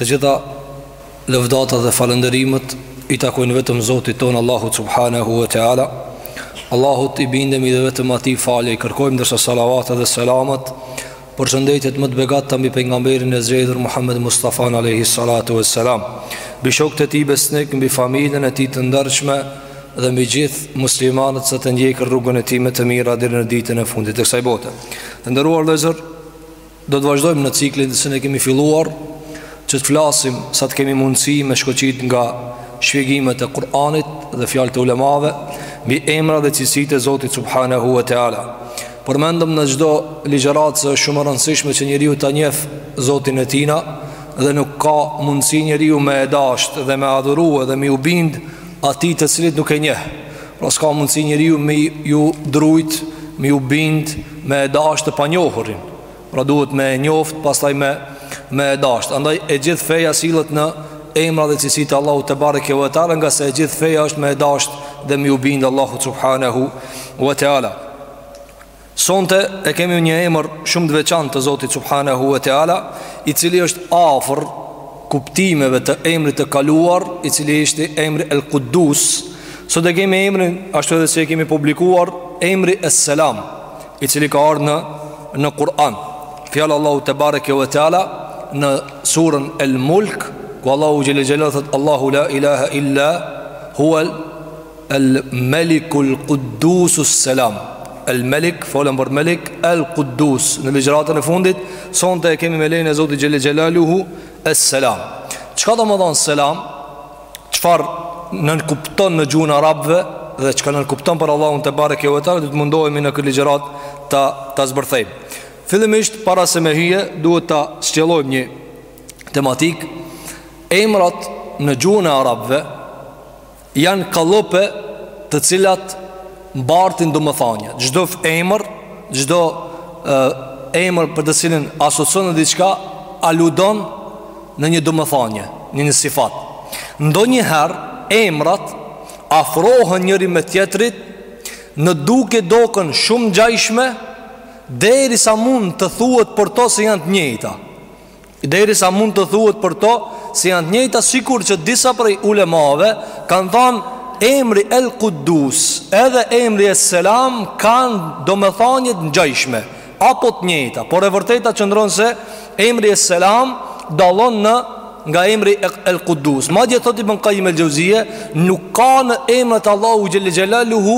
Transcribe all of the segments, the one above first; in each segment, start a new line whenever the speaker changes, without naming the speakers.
Të gjitha lëvdatat dhe falënderimet i takojnë vetëm Zotit tonë Allahu subhanahu wa taala. Allahut i bindemi dhe vetëm atij falje i kërkojmë ndërsa salavatet dhe selamat përshëndetjet më të begata mbi pejgamberin e zgjedhur Muhammed Mustafa alayhi salatu wassalam. Mbi shokët e tij besnik, mbi familjen e tij të ndershme dhe mbi gjithë muslimanët sa të ndjekin rrugën e tij me të mira deri në ditën e fundit të kësaj bote. Të nderuar vëllezër, Do të vazhdojmë në ciklin se ne kemi filluar që të flasim sa të kemi mundësi me shkoqit nga shpjegimet e Kur'anit dhe fjalët e ulemave mbi emra dhe cilësitë e Zotit subhanahu wa taala. Përmendëm në çdo ligjëratë se është shumë e rëndësishme që njeriu ta njeh Zotin e tina dhe nuk ka mundësi njeriu me e dashtë dhe me adhuru edhe me ju bind Atij të cilit nuk e njeh. Pra s'ka mundësi njeriu me ju drujt, me ju bind, me e dasht të panjohurin. Pra duhet me e njoft, pastaj me, me e dasht. Andaj e gjithë feja sillet në emra dhe cilësitë e Allahu tebareke ve teala, ngase e gjithë feja është me e dasht dhe me ju bind Allahu subhanehu ve teala. Sonte e kemi një emër shumë të veçantë të Zotit subhanahu wa taala, i cili është afër kuptimeve të emrit të kaluar, i cili ishte emri El Quddus. Sot e kemi emrin ashtu edhe si e kemi publikuar emri Es Selam, i cili ka ardhur në në Kur'an. Fjala Allahu tebareke ve teala në surën El Mulk, ku Allahu xhelle xhelaluhu thot Allahu la ilaha illa huwa El Melikul Quddusus Selam El Melik, folëm për Melik El Quddus Në ligjëratën e fundit Sonte e kemi me lejen e Zotit Xhelle Xhelaluhu Es Selam Çka domethënë Selam? Çfarë nënkupton në gjuhën e arabëve Dhe çka nënkupton për Allahun tebareke ve teala Do të mundohemi në këtë ligjëratë ta, ta zbërthejmë Fillimisht para se me hy Duhet të shtjellojmë një tematikë Emrat në gjuhën e arabëve Janë kallëpe të cilat mbartin domethënie. Çdo emër, çdo emër për të cilin asocion në diçka, aludon në një domethënie, në një sifat. Ndonjëherë emrat afrohen njëri me tjetrit në dukje duken shumë ngjajshme, derisa mund të thuhet për to se janë të njëjta. Derisa mund të thuhet për to se janë të njëjta sikur që disa prej ulemave kanë thënë emri El Kudus edhe emri Es Selam kanë domethënie të ngjajshme apo të njëjta, por e vërteta qëndron se emri Es Selam dallon nga emri El Kudus. Madje thotë Ibn Qayyim El Jauziye, nuk ka në emrat e Allahu Xhelle Xhelaluhu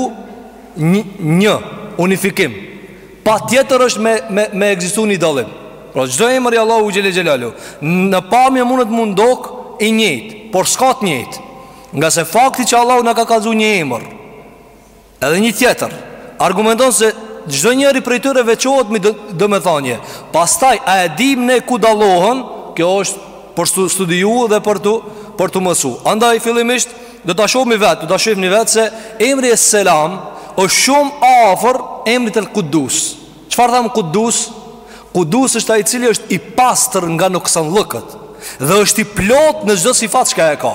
një unifikim. Patjetër është me, me, me ekzistu një dallim Pra çdo emër i Allahu xhele xhelalu Në pamje mundet m'u dok i njëjtë Por s'ka të njëjtë Ngase fakti që Allahu na ka kallzu një emër Edhe një tjetër Argumenton se çdo njëri prej tyre veçohet me domethanje Pastaj a e dimë ne ku dallohen Kjo është për t'u studiu dhe për t'u, për t'u mësu Andaj fillimisht Do ta shohmi vet, do ta shohmi vet se emri es-selam është shumë afër emrit el Kudus. Çfarë thamë Kudus? Kudus është ai i cili është i pastër nga noksanllëkët dhe është i plotë në çdo sifat që e ka.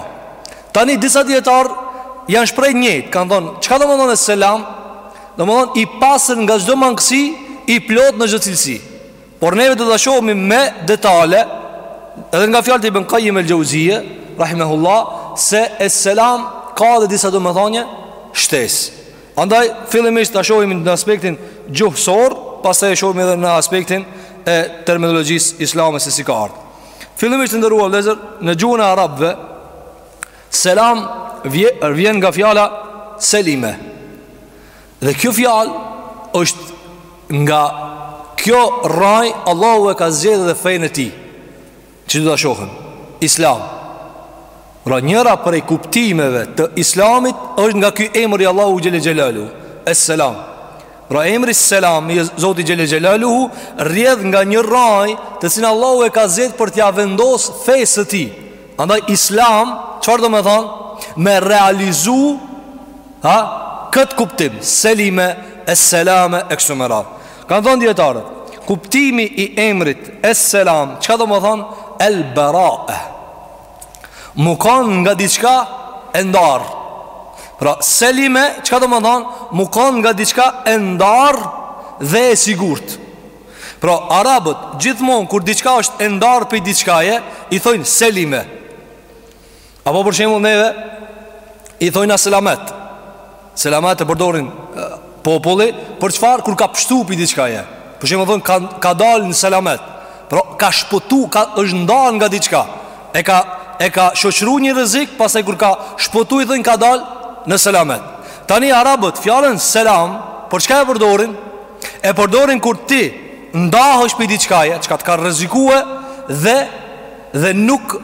Tani disa dijetarë janë shpreh njëjtë, kanë thonë, çka domethonë es-selam? Domethonë i pastër nga çdo mangësi, i plotë në çdo cilësi. Por neve do ta shohmi me detale edhe nga fjalët e Ibn Qayyim el-Jauziye, rahimahullah, se es-selam ka dhe disa domethënie shtesë. Andaj fillimisht ta shohim në aspektin gjuhësor, pastaj e shohim edhe në aspektin e terminologjisë islame se si ka ardh. Fillimisht të nderuar vëllezër në gjuhën e arabëve selam vjen nga fjala selime. Dhe kjo fjalë është nga kjo rrajë Allahu e ka zgjedhë dhe fenë e tij Që do ta shohim Islam Pra njëra prej kuptimeve të islamit është nga ky emër i Allahu xhele xhelalu Es selam Pra emri selam i Zotit xhele xhelaluhu Rrjedh nga një rrajë të cilën Allahu e ka zgjedhë për t'ia vendos fesë së tij Andaj islam Çfarë domethonë Me realizu Ha? Këtë kuptim, selime, esselame, e kështu me radhë. Kanë thonë dijetarët, kuptimi i emrit, esselam, çka domethonë, el berae. M'u kon nga diçka e ndarë. Pra, selime, çka domethonë, m'u kon nga diçka e ndarë dhe e sigurtë. Pra, arabët, gjithmonë, kur diçka është e ndarë prej diçkaje, i thojnë selime. Apo për shembull neve i thojna selamet. Selamet e përdorin populli për çfarë kur ka pshtu prej diçkaje. Për shembull thon ka ka dalë në selamet. Pra ka shpëtu, ka është ndarë nga diçka. E ka e ka shoqëru një rrezik, pastaj kur ka shpëtu i thon ka dalë në selamet. Tani arabët fjalën selam për çka e përdorin? E përdorin kur ti ndahesh prej diçkaje, çka të ka rrezikue dhe Dhe nuk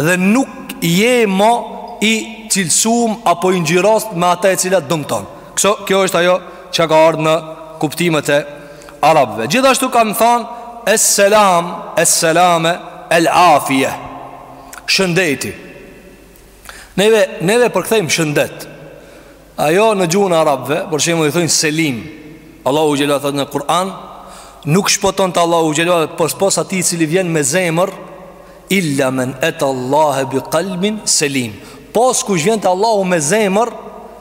dhe nuk je mo i cilësum apo i ngjyros me ata e cila dëmton. Kso kjo është ajo çka ka ardh në kuptimet e arabëve. Gjithashtu kanë thanë es selam, es selame, el afije. Shëndeti. Neve neve përkthejmë shëndet. Ajo në gjuhën e arabëve, për shembull i thonë selim. Allahu xhela thot në Kur'an, nuk shpëton te Allahu xhela pos pos atij i cili vjen me zemër illa men eta Allahe bi qalbin selim. Pos kush vjen te Allahu me zemër,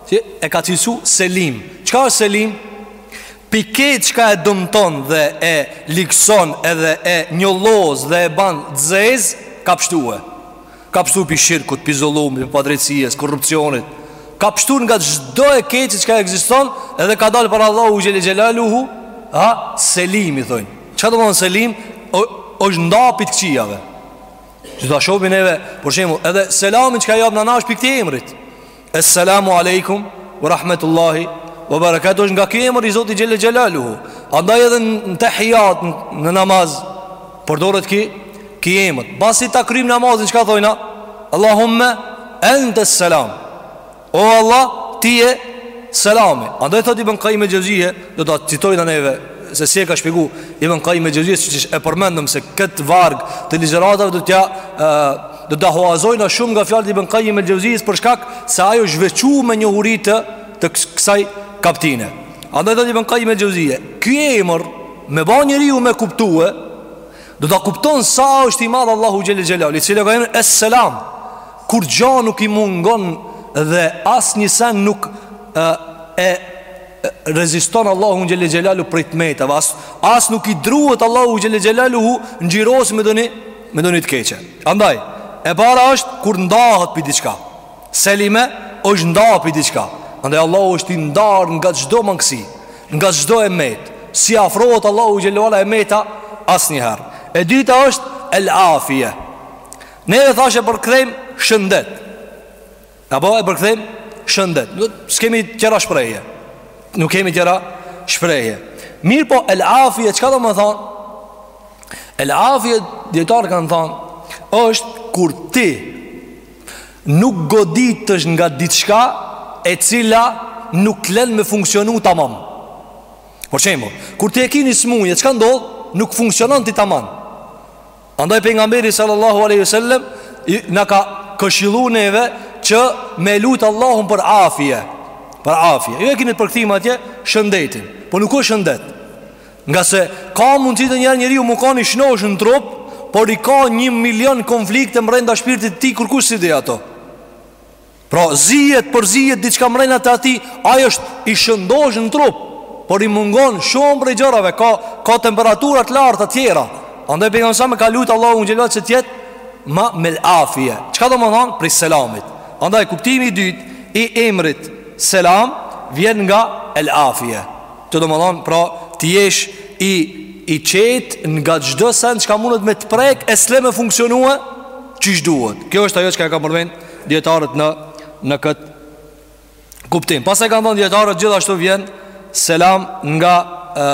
që e ka cilësu selim. Çka është selim? Pi krejt çka e dëmton dhe e ligëson edhe e njollos dhe e ban t'zezë ka pshtue. Ka pështu pi shirkut, pi zullumit, pi padrejtësisë, korrupcionit Ka pështu nga çdo e keqe çka ekziston Edhe ka dalë para Allahut xhele xhelaluhu, a Selim i thojnë Çka do me thënë Selim është nda pi të këqijave Do ta shohim neve Për shembull edhe Selamin çka japna na është pi këti emrit Esselamu alejkum Wa rahmetullahi Wa barakatuh është nga ki emër i Zotit xhele xhelaluhu Andaj edhe në tehijat në namaz Përdoret ki, ki emër Pasi ta kryjm namazin çka thojna Allahumme Ente selam O Allah ti je selami Andaj thot Ibn Kajim el-Xhevzije Do ta citojna neve Se si e ka shpjegu Ibn Kajim el-Xhevzije Që e përmendëm se këtë varg të ligjëratave Do t'ja e, Do ta huazojna shumë nga fjalët e Ibn Qayyim el-Jauziyis për shkak se ai është veçu me njohuri të të kësaj kaptine. Andaj thot Ibn Qayyim el-Jauziyje, ky emër me ba njeriu me kuptue, do ta kupton sa është i madh Allahu xhel xhelal, i cili ka emrin Es-Selam. Kurgja nuk i mungon dhe asnjë sen nuk e, e reziston Allahu xhel xhelalu prej t'metave, as as nuk i druhet Allahu xhel xhelalu ngjyrosë me ndonji Me ndonji të keqe. Andaj, e para është kur ndahet pi diçka. Selime është nda pi diçka. Andaj Allahu është i ndar nga çdo mangësi, nga çdo e metë. S'i afrohet Allahu xhelalu e meta asnjëherë. E dyta është el afije. Neve thashë përkthejmë shëndet. Apo e përkthejm shëndet S'kemi tjera shprehje Nuk kemi tjera shprehje Mirëpo el afje Çka do me thanë El afje dijetarët kanë thanë është kur ti Nuk goditesh nga diçka E cila nuk len me funksionu taman Për shembull Kur ti e ki një smuje Çka ndodh nuk funksionon ti taman Andaj pejgamberi sallallahu alaihi wasallam na ka këshillu neve që me lut Allahun për afie. Për afie. Jo e keni përkthim atje shëndetin, po nuk është shëndet. Ngase ka mundësi ndonjëherë njeriu mu kan i shnosh në trup Por i ka një milion konflikte mrenda shpirtit tij kërkush s'i di ato Pra zihet por zihet diçka mrena te ai Ai është i shëndosh në trup Por i mungon shumë prej gjërave Ka, ka temperatura të larta e tjera Andaj pejgamberi e ka lutë Allahun xhele që t'jetë Ma me el afije Çka domethonë prej selamit Andaj kuptimi i dytë i emrit selam Vjen nga el afije Që domethonë pra të jesh i, i qetë Nga çdo sen çka mundet me të prek E s'le me funksionue Qysh duhet Kjo është ajo çka e kanë përmen dijetarët në në kët kuptim. Pastaj kanë thënë dijetarët gjithashtu vjen selam nga e,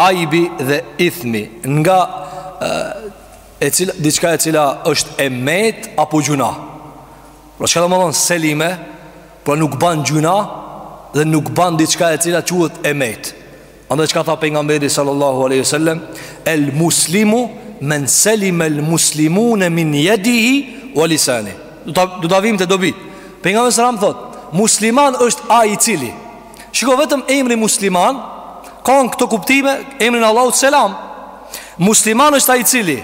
aibi dhe ithmi, nga e, e cila diçka e cila është e metë apo gjynah. Pra çka domethonë selime, pra nuk ban gjynah dhe nuk ban diçka e cila quhet e metë. Andaj çka tha pejgamberi sallallahu alaihi wasallam, el muslimu men selime el muslimune min yadihi wa lisanihi. Do ta do ta vim te dobi. Pejgamberi sallallahu alaihi wasallam thot, musliman është ai i cili shiko vetëm emri musliman kanë këto kuptime emrin Allahu selam. Musliman është ai i cili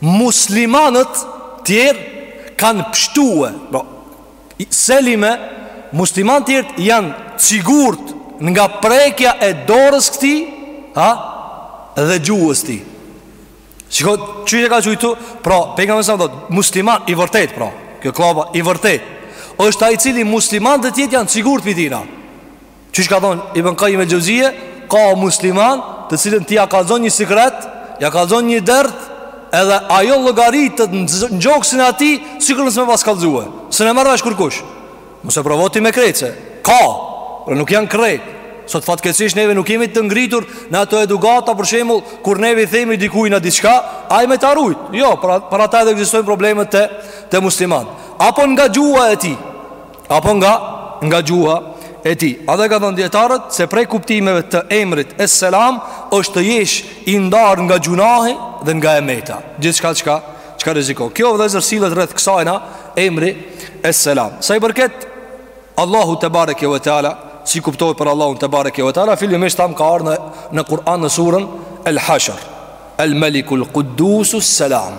muslimanët tjerë kanë pshtue, pra Selime, muslimanët tjerë janë t'sigurt nga prekja e dorës s'tij ha dhe gjuhës tij shiko qysh e ka çu këtu pra pejgamberi sa thot musliman i vërtet pra kjo kllapa i vërtet është ai i cili muslimanët tjerë janë t'sigurt prej tina Qysh ka thonë Ibn Kajim el Xhevzije Ka musliman të cilën ti ja ka zonë një sikret Ja ka zonë një dërt Edhe ajo llogaritet në gjoksin e atij Sikur mos me pas kallzue Se s'e merr vesh kërkush Mos e provo ti me krejt se Ka Por nuk janë krejt Sot fatkeqësisht neve nuk jemi të ngritur Në ato edukata për shembull Kur neve i themi dikuj na diçka Ai me ta rujt Jo, për, për ata edhe ekzistojnë problemet te, te muslimanët Apo nga gjuha e tij Apo nga, nga gjuha e tij Edhe kanë thonë dijetarët se prej kuptimeve të emrit es selam është të jesh i ndarë nga gjynahi dhe nga e meta Gjithçka çka, çka rrezikon Kjo vëllezër sillet rreth kësajna emri es selam Sa i përket Allahut tebareke ve teala Si kuptohet për Allahun tebareke ve teala Fillimisht thamë ka ardh në, në Kur'an në suren El Hashr El Melikul Kudusus Selam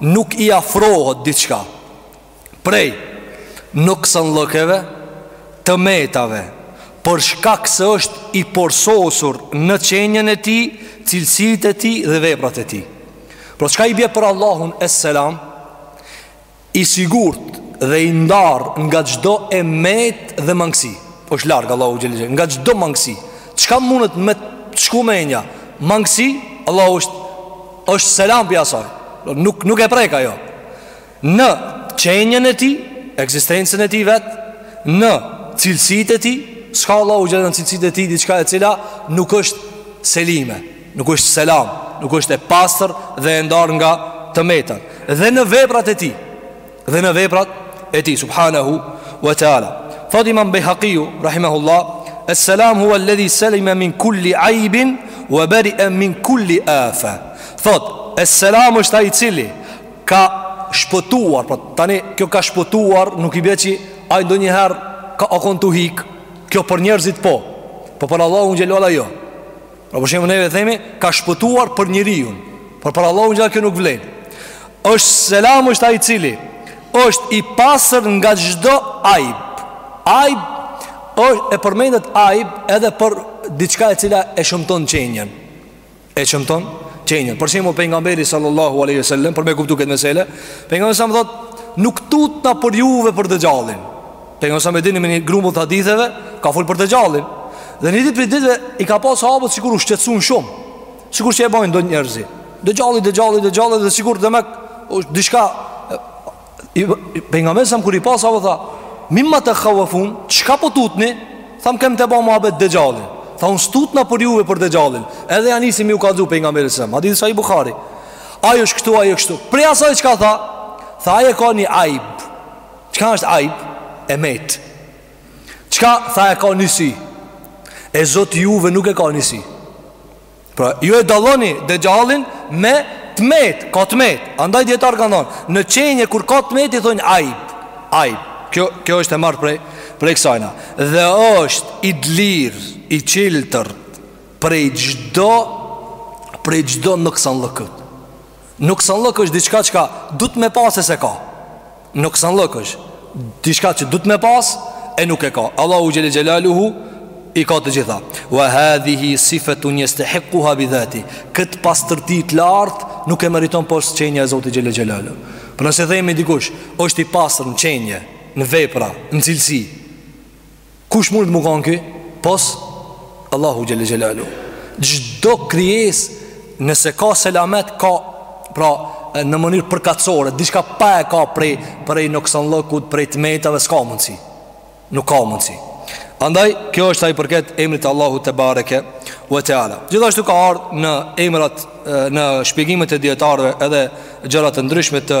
Nuk i afrohet diçka prej noksanllëkeve të metave për shkak se është i përsosur në qenien e tij, cilësitë e tij dhe veprat e tij. Pra çka i bie për Allahun es-Selam, i sigurt dhe i ndarë nga çdo e metë dhe mangësi. Është larg Allahu xhel xhel nga çdo mangësi. Çka mundet me shku menja? Mangësi, Allahu është është selam prej asaj nuk, nuk e prek ajo Në qenjen e tij Ekzistencën e tij vet Në cilësitë e tij S'ka Allahu xhel në cilësitë e tij Diçka e cila nuk është selime Nuk është selam Nuk është e pastër dhe e ndarë nga të metat Dhe në veprat e tij dhe në veprat e tij subhanahu wa taala thot imam bejhakiu rahimahullah es salam huwa alladhi salima min kulli aib wa bari'a min kulli afa thot es salam është ai i cili ka shpëtuar pra tani kjo ka shpëtuar nuk i bje që ai ndonjëherë ka kon tu hik kjo për njerëzit po po për Allahun xhelalu jo Pra për shembull neve themi Ka shpëtuar për njeriun Por për Allahun xhelalu kjo nuk vlen është selam është ai i cili është i pastër nga çdo ajb Ajb është e përmendet ajb edhe për diçka e cila e shëmton qenjen E shëmton qenjen Për shembull Pejgamberi sallallahu aleyhi sallam Për me kuptu këtë mesele Pejgamberi sallam thot Nuk tutna për juve për Dexhallin Pejgamberi sallam e dini me një grumbull të haditheve Ka fol për Dexhallin Dhe një dit prej ditve i ka pa sahabët Sikur u shqetsun shumë Sikur që e bojnë do njerëzi Dexhalli, Dexhalli, Dexhalli Dhe sikur dhe me Diçka Pejgamberi sallam kur i pa sahabët tha Mimma tekhavefun Çka po tutni Than kem tu bo muhabet Dexhallin Tha unë s'tutna për juve për Dexhallin Edhe ja nisi me u kallxu Pejgamberi sallam Hadith sahih Bukhari Ai osht kështu, ai osht kështu Prej asaj çka tha Tha ai e ka një ajb Çka është ajb e met Çka tha e ka një sy E Zoti juve nuk e ka një sy Pra ju e dalloni Dexhallin me të met Ka të met Andaj dijetarët kanë thonë Në qenje kur ka të met i thonjë ajb Ajb Kjo, kjo është e marrë prej, prej kësajna Dhe është i dlir I çiltër Prej çdo Prej çdo noksanllëkut Noksanllëk është diçka çka duhet me pas e s'e ka Noksanllëk është diçka që duhet me pas e nuk e ka Allahu xhele xhelaluhu i ka të gjitha Wa hadhihi sifetun jestehikkuha bidhati Këtë pastërti të lartë nuk e meriton pos qenja e Zotit xhele xhelalu Por nëse themi dikush është i pastër në qenje, në vepra, në cilësi Kush mund të me kanë ky? Pos Allahu xhele xhelalu Çdo krijesë Nëse ka selamet Ka pra në mënyrë përkatësore Diçka pa e kap prej Prej noksanllëkut Prej të metave S'ka mundësi Nuk ka mundësi Andaj kjo është sa i përket Emrit Allahut tebareke ve teala Gjithashtu ka ardhë në emrat Në shpjegimet e dijetarve Edhe gjëra të ndryshme të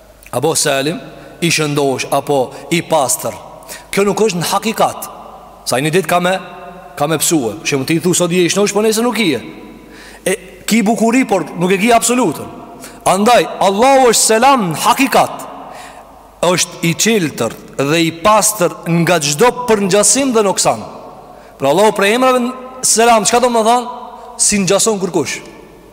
Apo selim I shëndosh Apo i pastër Kjo nuk është në hakikat Se ai një dit ka me Ka me pësue Që mun t'i thu sot je i shëndosh Po nesër nuk je E ki bukuri Por nuk e ki absolutën Andaj Allahu është selam në hakikat është i çiltër Dhe i pastër Nga çdo përngjasim dhe noksan Pra Allahu prej emrave Selam Çka domethanë S'i ngjason kurkush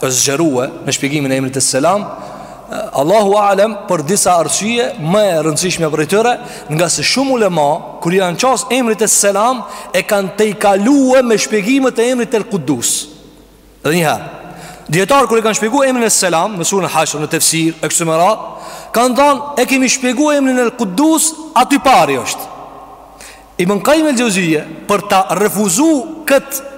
është zgjerue në shpjegimin e emrit es-selam Allahu Alem për disa arsye më e rëndësishmja prej tyre ngase shumë ulema kur i janë qas emrit es-selam e kanë tejkalue me shpjegimet e emrit el-kudus dhe njëherë dijetarët kur e kanë shpjegu emrin es-selam në surën hashër në tefsir e kështu me radhë kanë thanë e kemi shpjegu emrin el-kudus aty pari është Ibn Qayyim el-Jauzije për ta refuzu këtë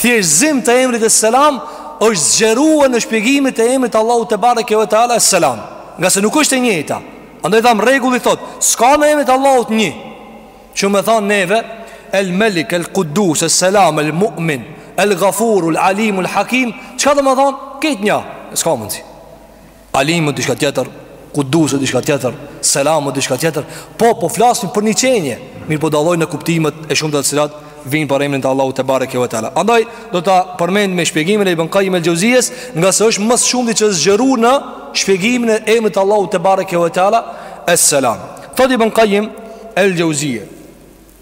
thjeshtëzim të emrit es-selam është zgjeruar në shpjegimet e emrit të Allahut tebareke ve teala es selam, ngase nuk është e njëjta. Andaj tham rregulli thot, s'ka në emrin e Allahut një. Që me than neve El Malik, El Quddus, Es Selam, El Mu'min, El Ghafur, El Alim, El Hakim, çka domethan? Krejt një, s'ka mundsi. Alimu diçka tjetër, Kudusu diçka tjetër, Selamu diçka tjetër, po po flasim për një qenie, mirëpo dallojnë në kuptimet e shumta të cilat vijnë për emrin e Allahut tebareke ve teala. Andaj do ta përmendim shpjegimin e Ibn Qayyim el-Jauzijes, ngase është më së shumti që u zgjeru në shpjegimin e emrit të Allahut tebareke ve teala, Es-Selam. Thot Ibn Qayyim el-Jauzije,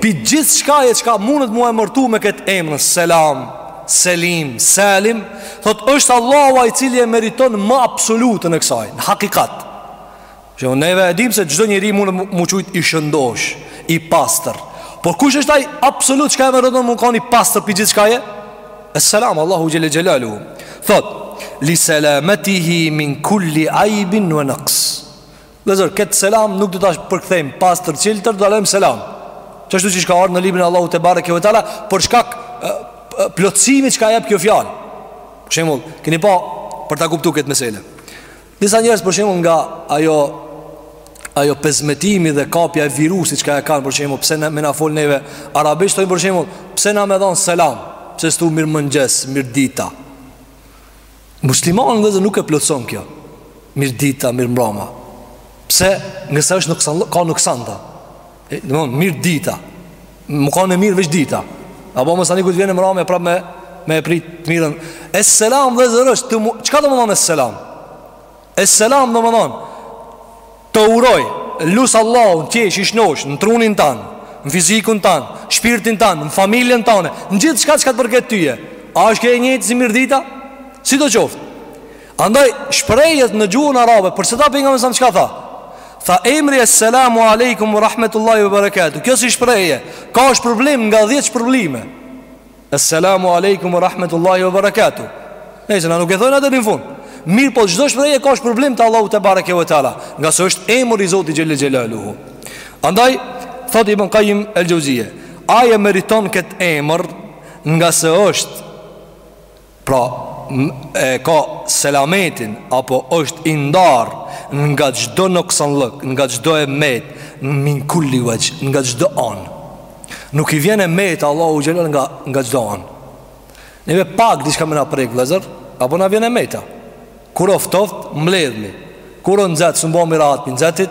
Pi gjithçkaje çka mundet m'u emërtu me këtë emër Selam, Selim, Salim Thot është Allahu ai i cili e meriton më absolutën e kësaj Në hakikat Që në neve e dim se çdo njeri mundet m'u qujt i shëndosh I pastër Por kush është ai absolut çka e meriton mu kanë i pastër pi gjithçkaje Es selam Allahu xhel-le xhelaluhu Thot Li selametihi min kulli aibin ve naks Vëllezër, këtë selam nuk do ta përkthejmë pastër, çiltër, do ta lëmë selam. Qashtu qysh ka ardh në librin e Allahut tebareke ve teala, për shkak plotësimit çka e jep kjo fjalë. Për shembull, keni pa për ta kuptuar këtë meselë. Disa njerëz për shembull nga ajo ajo pezmatimi dhe kapja e virusit çka e kanë për shembull, pse me na fol neve arabisht thonë për shembull, pse na me dhon selam, pse s'thu mirë mëngjes, mirë dita. Muslimanin vllezër nuk e plotëson kjo Mirë dita, mirë mbrama Pse ngase është nuksan, ka nuksan ta Domethon, mirë dita Mu kan e mirë veç dita Apo masanej kur të vjen mbrama e prap me, me e prit të mirën Es selam vllezër është Çka domethon es selam? Es selam do me thonë Të uroj Lus Allahun t'jesh i shnosh Në trunin tan Në fizikun tan Shpirtin tan Në familjen tane Në gjithçka çka të përket tyje A është kjo e njëjtë si mirdita Sido qoftë Andaj shprehjet në gjuhën arabe Për se tha Pejgamberi alejhi selam çka tha Tha emri es selamu alejkum ve rahmetullahi ve berekatuhu Kjo si shprehje Ka shpërblim nga dhjetë shpërblime Esselamu alejkum wa rahmetullahi wa barakatuh Nejse, na nuk e thojmë atë deri në fund Mirëpo çdo shprehje ka shpërblim te Allahu tebareke ve teala Ngase është emri i Zotit xhel-le xhelaluhu Andaj, thot Ibn Kajjim el Xhevzije Ai e meriton këtë emër Ngase është Pra, e ka selametin apo është i ndar nga çdo noksanllëk, nga çdo e met, min kulli vexhh, nga çdo an. Nuk i vjen e meta Allahut xhelal nga çdo an. Neve pak diçka më na prek vëllazër, apo na vjen e meta. Kur o ftoft mbledhmi. Kur o nxet s'un bomi rahat pi nxetit.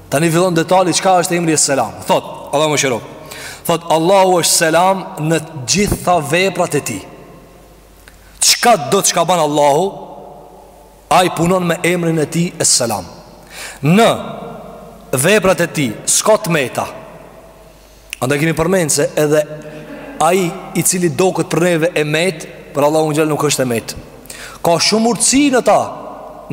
Tani fillon detali çka është emri Es Selam. Thot, Allahu e mëshiroft. Thot Allahu është Selam në të gjitha veprat e tij. Çkado çka ban Allahu, ai punon me emrin e tij Es Selam. Në veprat e tij s'ka të meta. Andaj kemi përmen se edhe ai i cili doket për neve e metë, për Allahun xhel-le nuk është e metë. Ka shumë urtësi në ta,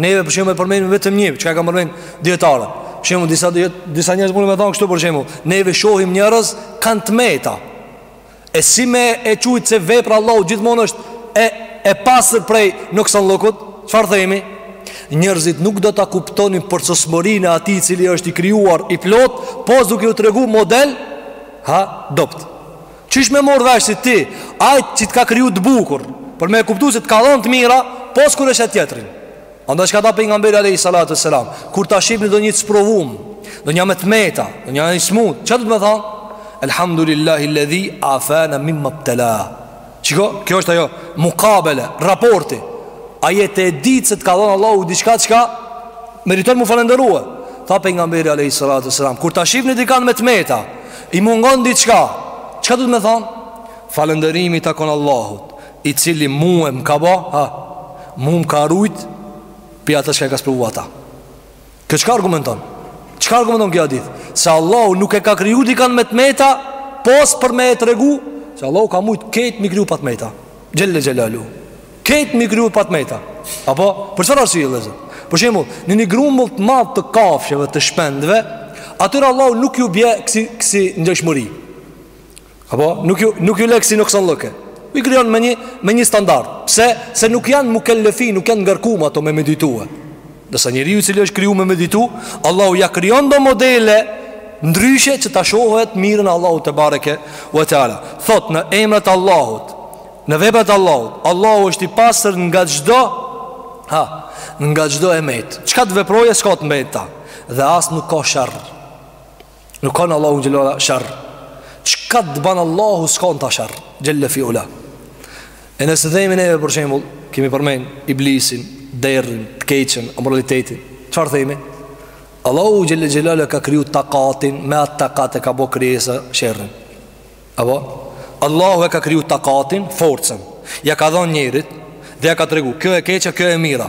neve për shembull e përmenim vetëm një, çka e kanë përmen dijetarët. Për shembull, disa, disa njerëz mund me thonë kështu për shembull, neve shohim njerëz kanë të meta. E si me e qujt se vepra e Allahut gjithmonë është e, e pastër prej noksanllëkut? Çfarë themi? Njerëzit nuk do ta kuptonin përsosmërinë e atij i cili është i krijuar i plotë, pos duke ju tregu model, ha, t'dobt. Qysh me marrë vesh si ti, ai që të ka kriju të bukur, për me e kuptu se të ka dhonë të mira, pos kur e sheh tjetrin. Andaj çka tha pejgamberi alayhi salatu selam, kur ta shihni donjë të sprovum, donjë me të meta, donjë të smut, çka duhet me thonë? Elhamdulillahi alladhi afana mimma ibtala. Shiko, kjo është ajo mukabele, raporti. A je të ditë se të ka dhënë Allahu diçka çka meriton mu falënderua. Tha pejgamberi alayhi salatu selam, kur ta shihni dikan me të meta, i mungon diçka. Çka duhet me thonë? Falënderimi i takon Allahut. i cili mue më ka ba, ha, mu më ka rujt, pi atë çka e ka sprovu ata. Kjo çka argumenton? Çka argumenton ky hadith? Se Allahu nuk e ka kriju dikan me të meta, pos për me e tregu, se Allahu ka mujtë kejt m'i kriju pa të meta. Xhel-le xhelaluhu. Kejt m'i kriju pa të meta. Apo, për çfarë arsye vllezër? Për shembull, në një grumbull të madh të kafshëve, të shpendve, atyre Allahu nuk ju bje kësi, kësi ngjashmëri. Apo nuk ju nuk ju le ksi noksanllëke. I krijon me një me një standard. Pse? Se nuk janë mukellefi, nuk janë ngarkume ato me meditue. Ndërsa njeriu i cili është kriju me meditu, Allahu ja krijon do modele ndryshe që ta shohë të mirën Allahu te bareke u teala. Thotë në emrat e Allahut, në veprat e Allahut, Allahu është i pastër nga çdo ha, nga çdo e metë. Çka të veprojë s'ka të meta dhe as nuk ka sharr. Nuk ka n'Allahun xhelalu sherr Çka të ban Allahu s'ka në ta sherr Xhelle fi ula E nëse themi neve për shembul Kemi përmend iblisin, derrin, të keqen, amoralitetin Çfarë themi? Allahu xhel xhelalu e ka kriju takatin Me atë takat e ka bo krijesa sherrin Apo? Allahu e ka kriju takatin, forcën Ja ka dhonë njerit Dhe ja ka tregu, kjo e keqja, kjo e mira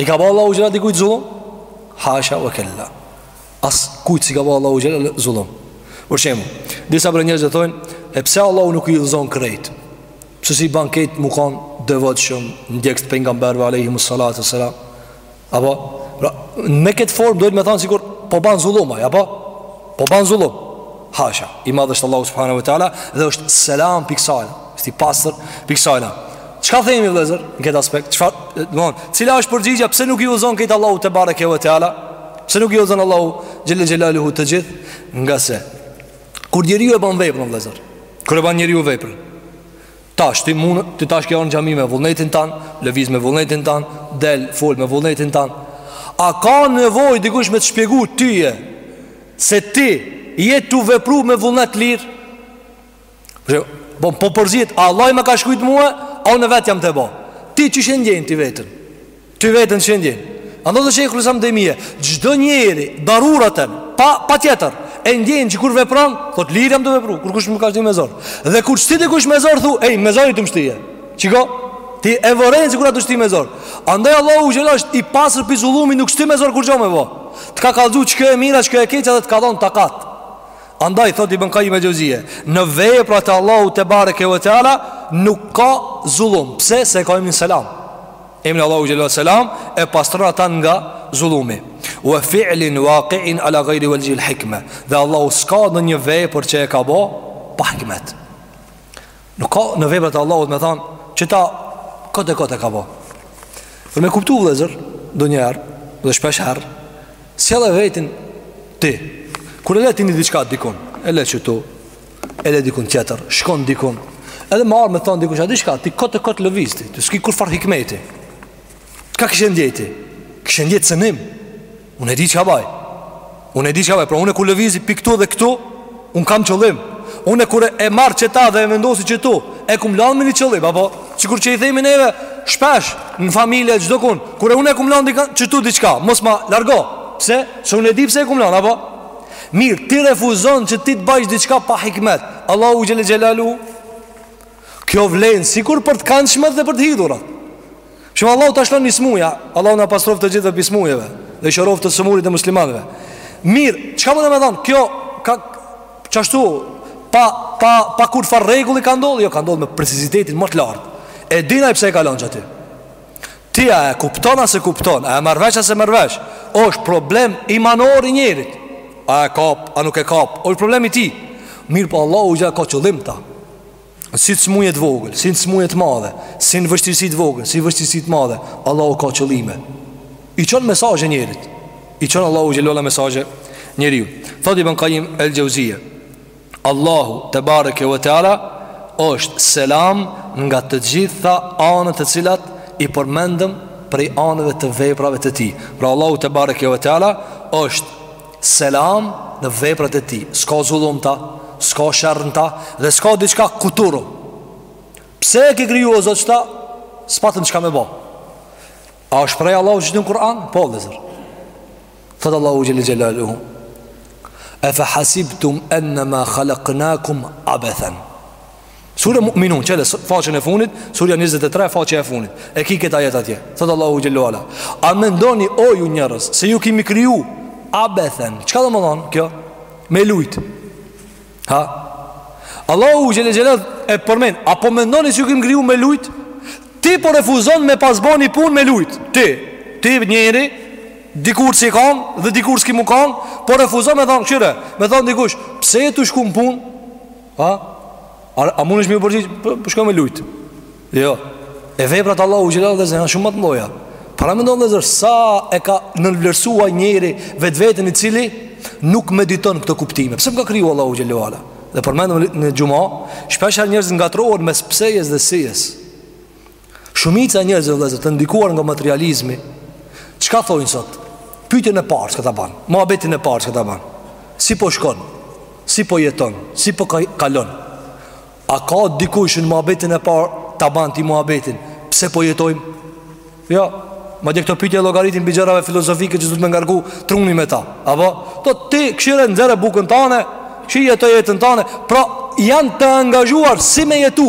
I ka ba Allahu xhelle dikujt zullum? Hasha ve kella Askujt s'i ka ba Allahu xhelle zullum Për shembull Disa prej njerëzve thojnë E pse Allahu nuk i udhëzon krejt Pse s'i ban krejt mu kanë të devotshëm Ndjekës të pejgamberëve alejhimus salatu ve selam Apo pra, Me këtë formë do t'me thanë sikur Po ban zullum a, ja po Po ban zullum Hasha I madh është Allahu subhanahu wa ta'ala Dhe është selam prej ksajna Është i pastër prej ksajna Çka themi vëllazër në këtë aspekt? Çfarë, domethonë cila është përgjigja pse nuk i udhëzon krejt Allahu te bareke ve teala? Pse nuk i udhëzon Allahu xhel xhelaluhu të gjithë? Ngase kur njeriu e bën veprën vëllazër, kur e bën njeriu veprën, tash ti mund ti tash ke ardh n'xhami me vullnetin tan, lëviz me vullnetin tan, del fol me vullnetin tan. A ka nevojë dikush me të shpjegu tyje se ti je tu vepru me vullnet të lirë? Përshë, po, po përzihet, a Allahu ma ka shkrujt mue, a unë vetë jam tu bo. Ti qysh e ndjen ti veten? Ti veten qysh e ndjen? Andaj thotë Shejhul Islam Ibn Tejmije, çdo njeri, daruraten, pa, patjetër, e ndjen që kur vepron, thotë i lirë jam tu vepru, kurkush s'më ka shti me zor. Dhe kur t'shti dikush me zor, thu, ej, me zor je tu m'shti. Shiko. Ti e vëren që kur të shti me zor. Andaj Allahu xhelle është i pastër prej zullumit, nuk t'shti me zor kurgjo me bo. Të ka kallzu që kjo e mira, që kjo e keqja dhe të ka dhonë takat. Andaj thotë Ibn Qayyim al-Jauziyje, në veprat e Allahut te bareke ve teala nuk ka zullum. Pse? Se e ka emrin Selam. Emri i Allahut xhelalu selam e pastron ata nga zullumi. Wa fi'lin waqi'in ala ghayri wajhi al-hikma. Dhe Allahu s'ka ndonjë vepër që e ka bo pa hikmet. Nuk ka në veprat e Allahut me thanë Qeta kot e kot e ka bo Por me kuptu vllezër Ndonjëherë dhe shpeshherë Se edhe vetin ti Kur e le ti një diçka dikun E le qetu E le dikun tjetër Shkon dikun Edhe me ardh me thanë dikush A di çka ti kot e kot lëviz ti Ti s'ki kurfar hikmeti Çka kishe ndje ti Kishe ndje cenim Unë e di çka baj. Unë e di çka baj, por unë kur lëvizi pi këtu dhe këtu, unë kam qëllim. Unë kur e marr qeta dhe e vendosi qëtu, e kum lanë me një qëllim, apo sikur që i themi neve shpesh në familje çdo kun, kur unë e kum lanë qëtu diçka, mos ma largo. Pse? Se unë e di pse e kum lanë, apo mirë, ti refuzon që ti të bajsh diçka pa hikmet. Allahu xhele xhelaluhu Kjo vlen sikur për të kandshmet dhe për të hidhurat. Shumë Allahu ta lshon një smuje, Allahu na pastroftë të gjithëve pi smujeve, dhe i shëroftë të sëmurit e muslimanëve. Mirë, çka, mundem me thonë, kjo, ka, qashtu, pa, pa, pa kurrfarë rregulli ka ndodhë, jo, ka ndodhë me precizitetin ma të lartë. E din ai pse e ka lon qaty. Ti a e kupton a s'e kupton, a e merr vesh a s'e merr vesh, oshtë problem imanor i njerit. A e kap, a nuk e kap, oshtë problem i tij. Mirëpo Allahu xhele ka qëllim n'ta. si n'smuje t'vogël, si n'smuje t'madhe, si në vështirësi t'vogël, si vështirësi t'madhe, Allahu ka qëllime. I çon mesazhe njerit, i çon Allahu xhele ue ala mesazhe njeriu. Thot Ibn Kajim El Xheuzije, Allahu tebareke ue teala është selam nga të gjitha anët të cilat i përmendëm prej anëve të veprave të tij. Pra Allahu tebareke ue teala është Selam në veprat e tij. S'ka zullum n'ta, s'ka sherr n'ta dhe s'ka diçka kuturu. Pse e ke kriju o Zot qeta? S'patën çka me bo. A e shpreh Allahu qeta në Kur'an? Po, vllezër. Thotë Allahu xhele xhelaluhu. Efe hasibtum ennema halaknakum abethen. Surja Mu'minun, çele faqen e funit, surja 23, faqja e funit. E ki këtë ajet atje. Thotë Allahu xhele ue ala. A mendoni o ju njerëz, se ju kimi kriju abethen. Çka domethonë kjo? Me lujt. Ha? Allahu xhele ue ala e përmen, a po mendoni se ju kimi kriju me lujt? Ti po refuzon me pas bo ni pun me lujt. Ti, ti njeri, dikur s'ki kan dhe dikur s'ki mu kam, po refuzon me thonë kshyre. Me thonë dikush, pse je tu shku n'punë? A? A, a munesh mi ju përgjigj po, po shkoj me lujt Jo E veprat e Allahut xhele ue ala vllezër janë shumë ma të mdhoja Paramendo vllezër Sa e ka nënvlerësua njeri Vetveten i cili Nuk mediton këto kuptime Pse më ka kriju Allahu xhele ue ala Dhe përmendëm në xhuma Shpeshherë njerëzit ngatrrohen mes psejes dhe sijes Shumica e njerëzve vëllezër të ndikuar nga materializmi, çka thojnë sot? Pytjen e parë çka ta ban. Mohabetin e parë çka ta ban. Si po shkon? Si po jeton? Si po kalon? A ka dikush në mohabetin e parë ta ban ti mohabetin? Pse po jetojmë? Jo. Madje këto pytje i logaritin pi gjërave filozofike që s'duhet me ngarku truni me ta Apo? Thot ti kshyre nxerre bukën tane Kshyre jeto jetën tane Pra janë të angazhuar si me jetu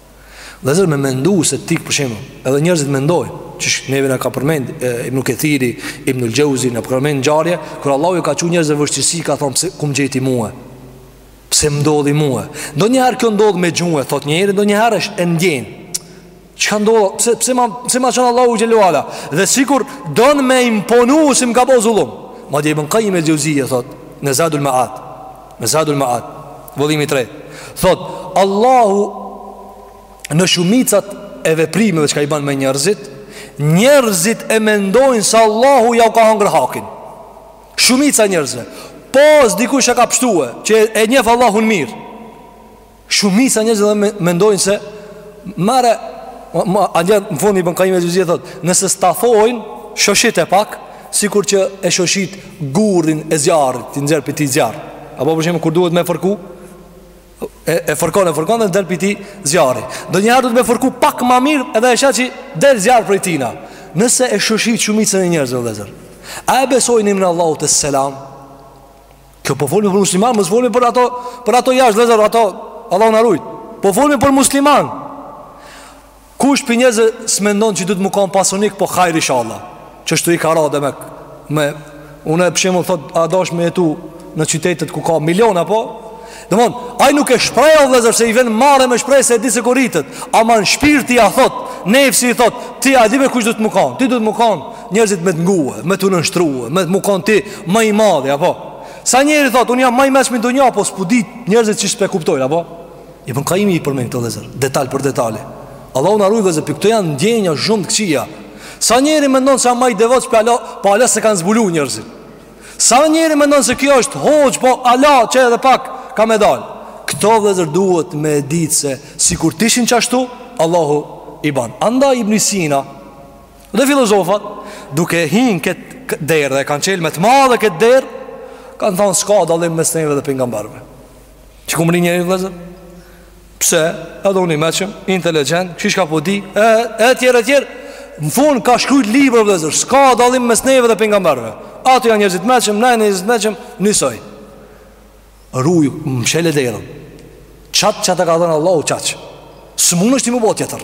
Vllezër me mendu se ti për shembull edhe njerëzit mendoj çka neve na ka përmend e, Ibnu Kethiri, Ibnul Xheuzi na përmend ngjarje kur Allahu ju ka çu njerëzve vështirësi Ka thonë pse ku më gjeti mue Pse më ndodhi mue Ndonjëherë kjo ndodh me gjuhë Thot njeri ndonjëherë është e ndjen çka ndodh Pse, pse, ma, pse ma çon Allahu xhel-le ue ala Dhe sikur don me imponu Si më ka bo zullum Madje Ibn Kajim el Xheuzije Thot në Zadul Mead Në Zadul Maad, volimi 3, thot, Allahu në shumicat e veprimeve çka i ban me njerëzit, njerëzit e mendojnë se Allahu ja u ka hangër hakin. Shumica njerëzve, pos dikush e ka pshtue, që e njef Allahun mirë, Shumica njerëzve e mendojnë se marre Ama në fund Ibn Kajim el Xheuzije thot Nëse s'ta thojnë Shoshite pak Sikur që e shoshit gurin e zjarrit ti nxjerr prej tij zjarr Apo për shembull kur duhet me fërku E, e fërkon e fërkon dhe del prej tij zjarr Ndonjëherë duhet me fërku pak ma mirë Edhe e sheh që del zjarr prej tina Nëse e shoshit shumicën e njerëzve vllezër A e besojnë emnin e Allahut Es-Selam Kjo po folmi për musliman, mos folmi për ato, për ato jashtë vllezër, ato Allahu na rujt. Po folmi për musliman. Kush prej njerëz s'mendon që duhet me kanë pasanik, po hajr inshallah. Qashtu i ka ra dhe me me unë e për shembull thot a dosh me jetu në qytetet ku ka miliona po Dhe mon, aj nuk e shpreh o vllezër se i vjen marre me shpreh se e di se koritet Ama në shpirt ia thot, nefsi i thot Ti a din kush duhet me kanë Ti duhet me kanë njerëzit me të ngue, me t'u nënshtrue Duhet me kanë ti ma i madhi, apo Sa njeri thot, unë jam ma i meçëm mendon ai Apo s'po din njerëzit që s'pe kuptojnë, apo Ibn Kajimi i përmen këto vllezër, detal për detali Allahu na ruj vllezër, po këto janë ndjenja shumë të këqia Sa njeri mendon se jam ma i devotshëm po ala, po ala s'e kanë zbulu njerëzit Sa njeri mendon se ky është hoxh po ala që edhe pak ka me dal. Këto vllezër duhet me ditë se sikur t'ishin qashtu, Allahu i ban. Andaj Ibn Sina dhe filozofat duke hi në këtë derë dhe kanë çel me të madhe këtë derë, kanë thonë s'ka dalim mes neve dhe pejgamberve. Qe ku mrrin njeri vllezër? Pse, edhe unë i meçëm, inteligjent, kshu çka po di, e, e tjere, e tjere, në fund ka shkrujt libër vllezër, s'ka dalim mes neve dhe pejgamberve. Ato janë njerëz të meçëm, na jem njerëz të meçëm, njësoj. Rruju, mshele derën. Qatë që ta ka dhënë Allahu qaq. S'mundesh ti m'u bo tjetër.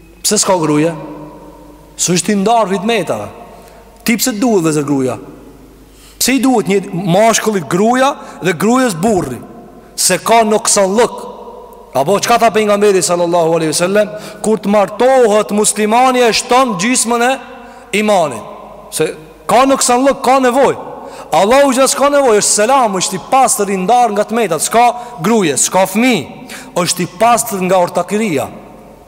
Pse s'ka gruje? Se është i ndarë pi të metave Ti pse duhet le zë gruja? Pse i duhet një mashkullit gruja dhe grujës burri? Se ka noksanllëk Apo çka tha pejgamberi sallallahu aleyhi sallem Kur të martohet muslimani e shton gjysmën e imanit Se ka noksanllëk, ka nevojë Allahu xhel s'ka nevojë, është selam, është i pastër i ndarë nga të metat S'ka gruje, s'ka fmi, është i pastër nga ortakiria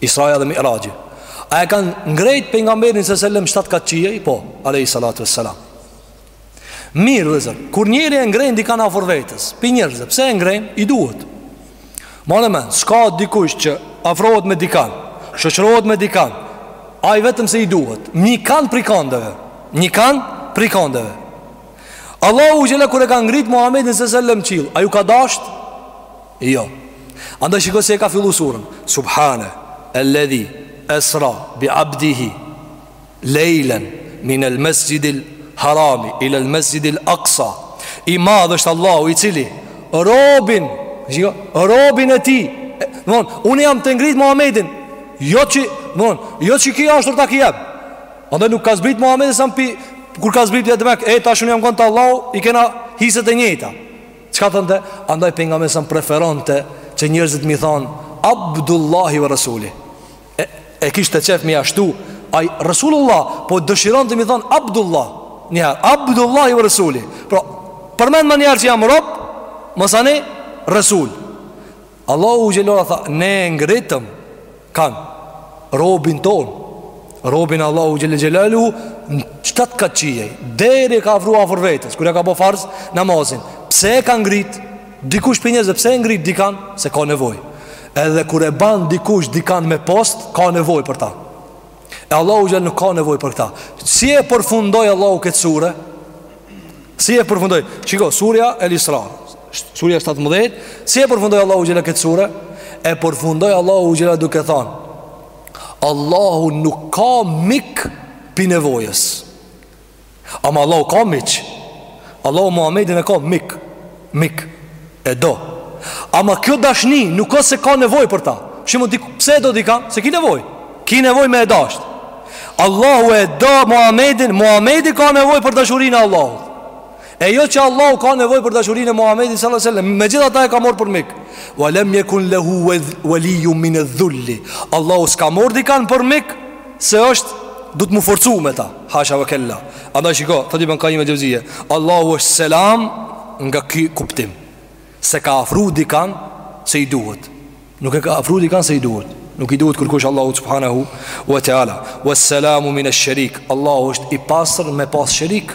Israja dhe Mi'raxhi. A e kanë ngrejt pejgamberin selem 7 kat qiej? Po, alejhi salatu ve selam. Mirë dhe zërë, kur njeri e ngren dikan afër vetes, pi njerëzve, pse e ngren, i duhet. Merre men, s'ka dikush që afrohet me dikan, shoqrohet me dikan, ai vetëm se i duhet. Një kan pri kandeve, një kan pri kandeve. Allahu xhele kur e ka ngritë Muhammedin selem qiell, a i ka dashtë? Jo. Andaj shiko si e ka fillu surën. Subhane ledhi, esra, bi abdihi, lejlen, min el mesjidil harami, ilel mesjidil aksa. I madhë është Allahu i cili, robin, shiko, robin e ti. Mon, unë jam tu ngritë Muhammedin, jo që, mon, jo që ki ashtur të kijem. Andaj nuk ka zbrit Muhammedin selem pi, kur ka zbrit demek, e tash unë jam konë te Allahu, i kena hiset e njëta. Çka thonte? Andaj pejgamberi selem preferonte që njerëzit me i thonë Abdullahi wa Rasuli. E, e kishte qejf me i ashtu ai Rasulullah, po dëshironte me i thonë Abdullah. Njëherë Abdullahi wa Rasuli. Pra, përmend ma njëherë që jam rob, mosandej Rasul. Allahu xhel tha Ne e ngritëm Kan Robin tonë Robin Allahu xhele xhelalu Në shtatë kat qiej Deri e ka afru afër vetes Kur ia ka bo farz namazin Pse e ka ngrit Dikush pi njerëzve Pse e ngrit dikan Se ka nevojë Edhe kur e ban dikush dikan me post Ka nevojë për ta E Allahu xhel nuk ka nevojë për ta. Si e përfundoi Allahu këtë sure? Si e përfundoi? Shiko, surja El Isra. Surja 17, si e përfundoi Allahu xhel këtë sure? E përfundoi Allahu xhel duke thanë: Allahu nuk ka mik pi nevojës. Ama Allahu ka miq Allahu Muhammedin e ka mik Mik E do Ama kjo dashni nuk ka se ka nevojë për ta Shembull ti pse e do dikan Se ki nevojë Ki nevojë me e dasht Allahu e do Muhammedin Muhammedi ka nevojë për dashurinë e Allahut E jo që Allahu ka nevojë për dashurinë e Muhamedit sallallahu alaihi wasallam, megjithatë e ka morë për mik. Wa lam yakun lahu waliyun min adh-dhull. Allahu s'ka morë dikan për mik se është du m'u forcu me ta. Hasha wa kella. Andaj shiko, thotë Ibn Qayyim al-Jawziyyah, Allahu është selam nga ky kuptim. Se ka afru dikan se i duhet. Nuk e ka afru dikan se i duhet. Nuk i duhet kërkush Allahu subhanahu wa taala. Wa salamu min ash-sharik. Allahu është i pastër me pas sharik.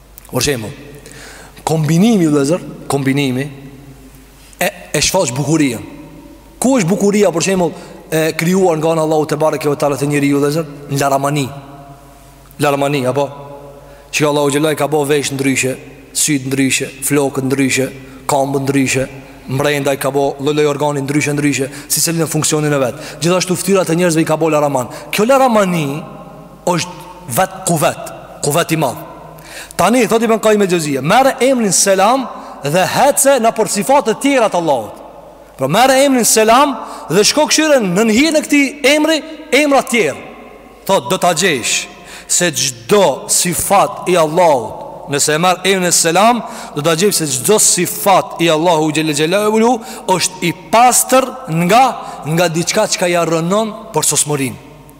Për shembull, kombinimi, vllezër, kombinimi, e, e shfaq bukurinë. Ku është bukuria, për shembull, e krijuar nga ana Allahut tebareke ve teala te njeriu, vllezër, në laramani. Laramani, a po? Që Allahu xhel-le i ka bo veshët ndryshe, sytë ndryshe, flokët ndryshe, kambët ndryshe, mbrenda i ka bo lloj-lloj organi ndryshe ndryshe, secili në funksionin e vet. Gjithashtu ftyrat e njerëzve i ka bo laraman. Kjo laramani, është vet kuvet, kuvet i madh. Tani thotë Ibn Qayyim el-Xhevzije, merre emrin Selam dhe hece nëpër sifatet tjera të Allahut. Pra merre emrin Selam dhe shko këshyri nën hijen e këtij emri, emrat tjerë. Thotë, do ta gjesh se çdo sifat i Allahut, nëse e merr emrin Selam, do ta gjesh se çdo sifat i Allahut xhel-le xhelaluhu, është i pastër nga, nga diçka çka ia rrënon përsosmërinë.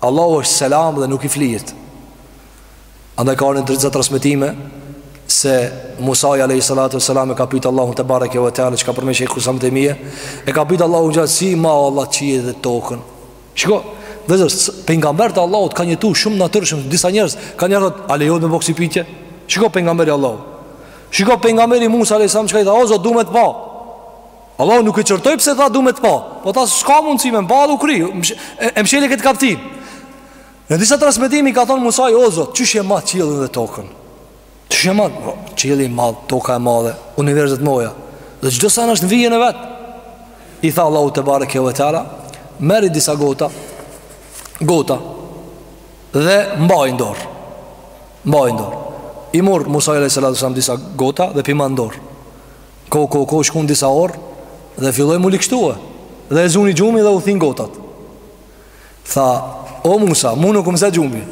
Allahu është selam dhe nuk i flihet Andaj ka ardh në disa transmetime Se Musai a.s. e ka pytë Allahun tebareke ve teala Çka për meshë ekuzim të mirë E ka pytë Allahun qysh i man, o Allah, qiejt dhe tokën Shiko, vllezër, pejgamberët e Allahut kanë jetu shumë natyrshëm Disa njerëz kanë: a lejohet me bo ksi pytje Shiko, pejgamberi Allahut Shiko, pejgamberi Musa a.s. çka i tha O Zot, du me të pa Allahu nuk e qortoi pse tha du me të pa. Po tha s'ka mundësi me m'pa, u kry. E msheli këtë kaptinë. Në disa transmetime i ka thënë Musai o Zot, qysh e man qiellin dhe tokën. Qysh e man, po, qielli i madh, toka e madhe, universet, moja. Dhe çdo send është në vijën e vet. I tha Allahu tebareke ve teala, merri disa gota. Gota. Dhe mbaji në dorë. Mbaji në dorë. I mor Musai alejhi selam disa gota dhe po i man në dorë. Ko, ko, ko, shkun disa orë Dhe filloj m'u ligshtue Dhe e zuni gjumi dhe u thyn gotat Tha, o Musa, mu nuk më zë gjumi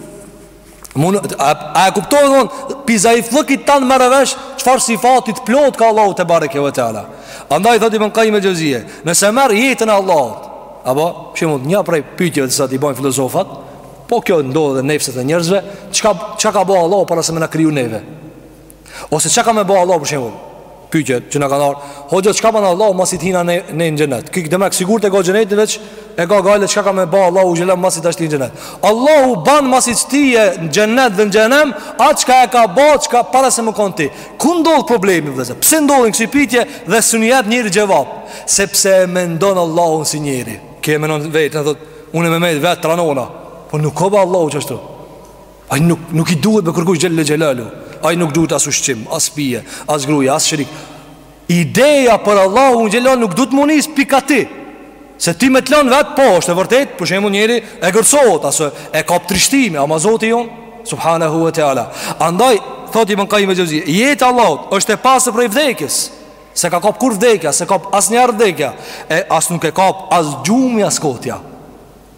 mu nuk, a, a e kupton pse ai flet që ta marrë vesh Çfarë sifati të plotë ka Allahu tebareke ve teala Andaj thot Ibn Kajjim el-Xhevzije Nëse merr jetën e Allahut Apo, shembull, një prej pytjeve që t'i bojnë filozofat Po kjo ndodh edhe në nefset e njerëzve Çka ka bo Allahu para se me na kriju neve Ose çka ka me ba Allahu për shembull? Pyetje që na ka dhënë, hoxha çka ban Allahu masi hina ne në xhenet. Ky këtë ma sigurt e ka xhenetin veç e ka gajle çka ka me ba Allahu xhela mos i tash në xhenet. Allahu ban masi shtin në xhenet dhe në xhehenem, atë çka e ka ba çka para se me kon ti. Ku ndodh problemi vëllezër? Pse ndodhin kësi pyetje dhe s'un i jep njeri xhevap? Sepse e mendon Allahu si njeri. Ky e mendon vetë, thotë, unë me met vetë tranona. Po nuk ka Allahu qashtu. Ai nuk nuk i duhet me kërkush xhele xhelaluhu. Ai nuk duhet as ushqim, as pije, as gruaja, as sherik. Ideja për Allahu xhelal nuk duhet m'u nis pi ka ti. Se ti me të lënë vetë po është e vërtet Për shembull njeri e gërësot Asë e kap trishtimi Ama Zoti jonë Subhanahu e teala Andaj Thot Ibn Kajjim el Xhevzi Jeta Allahut është e pastër prej vdekjes S'e ka kap kurrë vdekja S'e kap asnjëherë vdekja E as nuk e kap as gjumi as kotja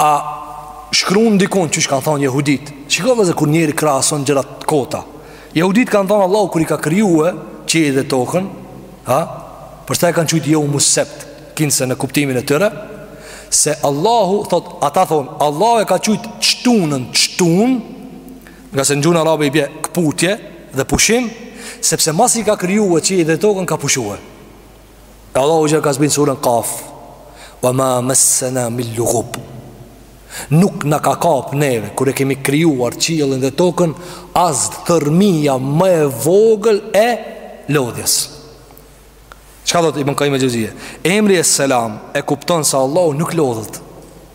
A shkruan dikon qysh kanë thonë jehudit Shiko vëllezër kur njeri krahason gjërat kota Jehudit kanë thonë Allah kur i ka krijue qiejt dhe tokën ha? Për qata e kanë qujt jeumu sebt Kinse në kuptimin e tyre Se Allahu thot Ata thonë Allah e ka qujt shtunën shtunë Ngase në gjuhën arabe i bje këputje dhe pushim Sepse masi i ka krijue qiejt dhe tokën ka pushue E Allahu që ka zbrit suren Kaf Wa ma messena min lugub Nuk na ka kap neve Kur e kemi krijuar qiellin dhe tokën As thërrmija më e vogël e lodhjes Çka thot Ibn Kajjim el Xhevzije Emri Es-Selam e kupton se Allahu nuk lodhet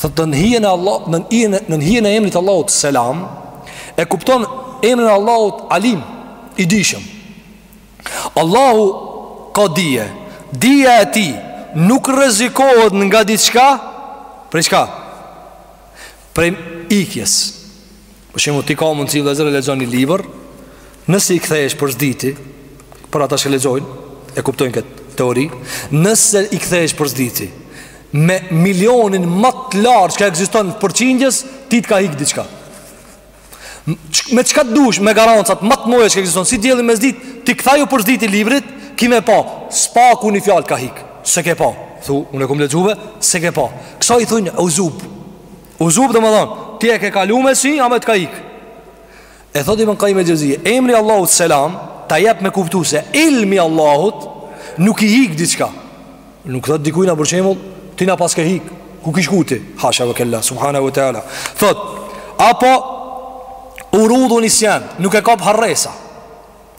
Thot në hijen e Allah, në hijen në hijen e emrit Allahut Selam, e kupton emrin e Allahut Alim, i dijshëm. Allahu ka dije. Dija e tij nuk rrezikohet nga diçka, prej çka? Prej ikjes. Për shembull, ti ka mundësi vëllezër e lexon ni libër, nëse i kthehesh për s'dyti, për ata që lexojnë e kuptojnë këtë teori, nëse i kthehesh për s'dyti me milionin më të lartë që ekziston përqindjes, ti të ka ik diçka. Me çka të dush me garancat më të mëdha që ekziston si dielli mes ditë, ti ktheju për s'dyti librit, ki me pa, së paku një fjalë ka ik. S'e ke pa. Thu, unë e kam lexuar, s'e ke pa. Kësaj i thonë uzub. Uzub domethënë Ti e ke kalu me sy, ama të ka ik E thot Ibn Kajjim el Xhevzi Emri Allahut selam Ta jep me kuptu se ilmi Allahut Nuk i ik diçka Nuk thot dikujt na për shembull Ti na paske ik Ku kish ku ti Hasha ve kella Subhanehu ve teala Thot Apo Urudhu nisjan Nuk e kap harresa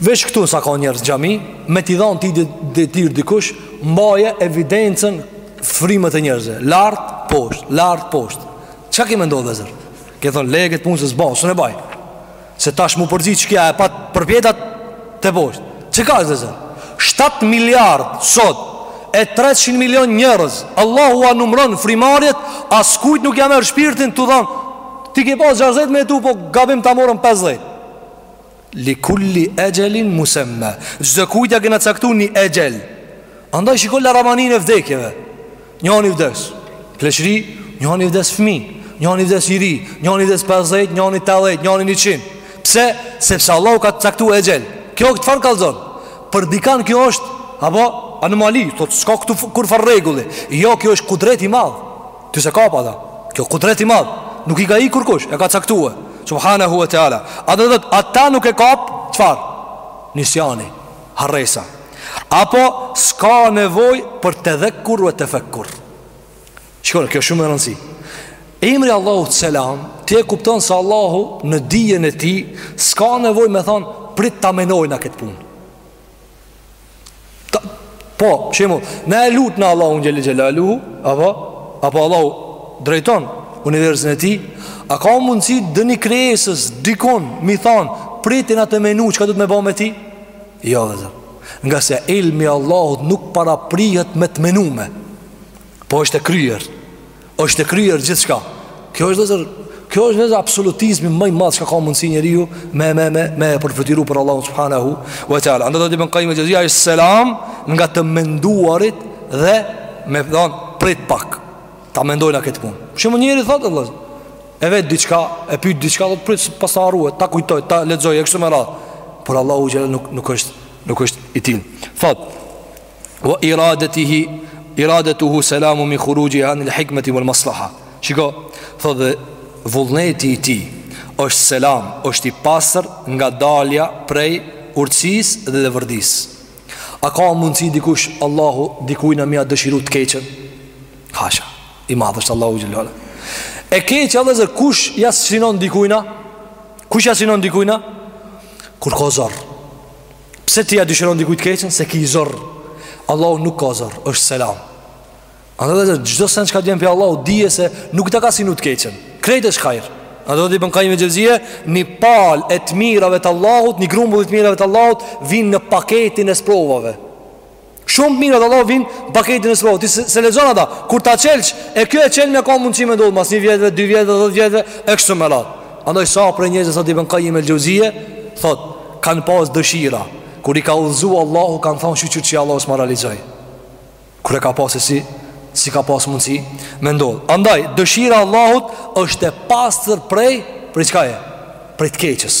Veç këtu sa ka njerëz xhami, me t'i dhënë ty detyrë dikush, mbaje evidencën frymët e njerëzve, lart poshtë, lart poshtë. Çka ke mendon vllezër? Ke thon le kët punë se s'bën, s'un e baj. Se tash m'u përzi çka e pat përpjetë a teposhtë. Çka ka vllezër? 7 miliard sot e 300 milion njerëz. Allahu ua numron frymëmarrjet, askujt nuk ja merr shpirtin tu thon. Ti ke pas 60 me jetu, po gabim ta morëm 50. Li kulli exhelin musemma Çdo kujt ja kena caktu një exhel Andaj shiko laramaninë e vdekjeve Njani vdes Pleqëri Njani vdes fmi Njani vdes i ri Njani vdes 50 Njani 80 Njani 100 Pse? Sepse Allahu ka caktu exhel Kjo çfarë kallzon Për dikan kjo është Apo anomali Thot s'ka këtu kurfarë rregulli Jo kjo është kudret i madh Ti s'e kap ata Kjo kudret i madh Nuk i ka ik kurkush E ka caktue Subhanehu ve teala Andaj thot Ata nuk e kap Çfarë Nisjani Harresa Apo S'ka nevojë Për tedhekkur Ve tefekkur Shiko kjo shumë me rëndësi Emri Allahut selam Ti e kupton se Allahu Në dijen e tij S'ka nevojë me thonë Prit ta menojna këtë punë Ta, po, shembull, na e lutna Allahun xhele xhelaluhu, apo apo Allahu drejton universin e tij, a ka mundësi ndonji krijesës dikon m'i thon pritin atë menu çka du me ba me ty? Jo, vllezër. Ngase ilmi i Allahut nuk paraprihet me të menume. Po është e kryer. Është e kryer gjithçka. Kjo është vllezër, kjo është vllezër absolutizmi më i madh që ka mundsi njeriu me me me me përfytyru për Allahun subhanahu wa taala. Andaj thot Ibn Kajim el-Xhevzije është selam nga të menduarit dhe me thon prit pak. Ta mendojna këtë punë. Shumë njerëz thotë Allah. E vet diçka, e pyet diçka, thot prit pak se harrova, ta kujtoj, ta lexoj e kështu me radhë. Por Allahu xhel nuk nuk është nuk është i tillë. Thotë wa iradatihi iradatuhu salamu min khuruji an al hikmati wal maslaha shiko thot dhe vullneti i tij është selam është i pastër nga dalja prej urtësisë dhe levërdisë a ka mundsi dikush Allahu dikujna me ia dëshiru të keqën hasha i madh është Allahu xhelal e keqja vllezër kush ja synon dikujna kush ja synon dikujna kur ka zor Pse ti ja dëshiron dikujt t'keqen se ki zor? Allahu nuk ka zor, është selam. Andaj dhe çdo sen çka vjen prej Allahu dije se nuk ta ka synu të keqen. Krejt është hajr. Andaj thot Ibn Kajim el-Xhevzije, ni palë e të mirave të Allahut, ni grumbull të mirave të Allahut vijn në paketin e sprovave. Shumë mirë dhe Allahu vjen n'paketën e sprovës Ti s'e, s'e lexon ata Kur ta çelsh E kjo e çelme ka mundësi me ndodh Mas një vjetve, dy vjetve, dhet vjetve E kështu me radhë Andaj sa prej njerëzve thot Ibn Kajim el Xheuzije Thot Kanë pas dëshira Kur i ka udhëzu Allahu Kanë thonë shyqyr që Allahu s'ma realizoi Kur e ka pas e si Si ka pas mundësi Me ndodh Andaj Dëshira e Allahut është e pastër prej Prej çkaje Prej t'keqes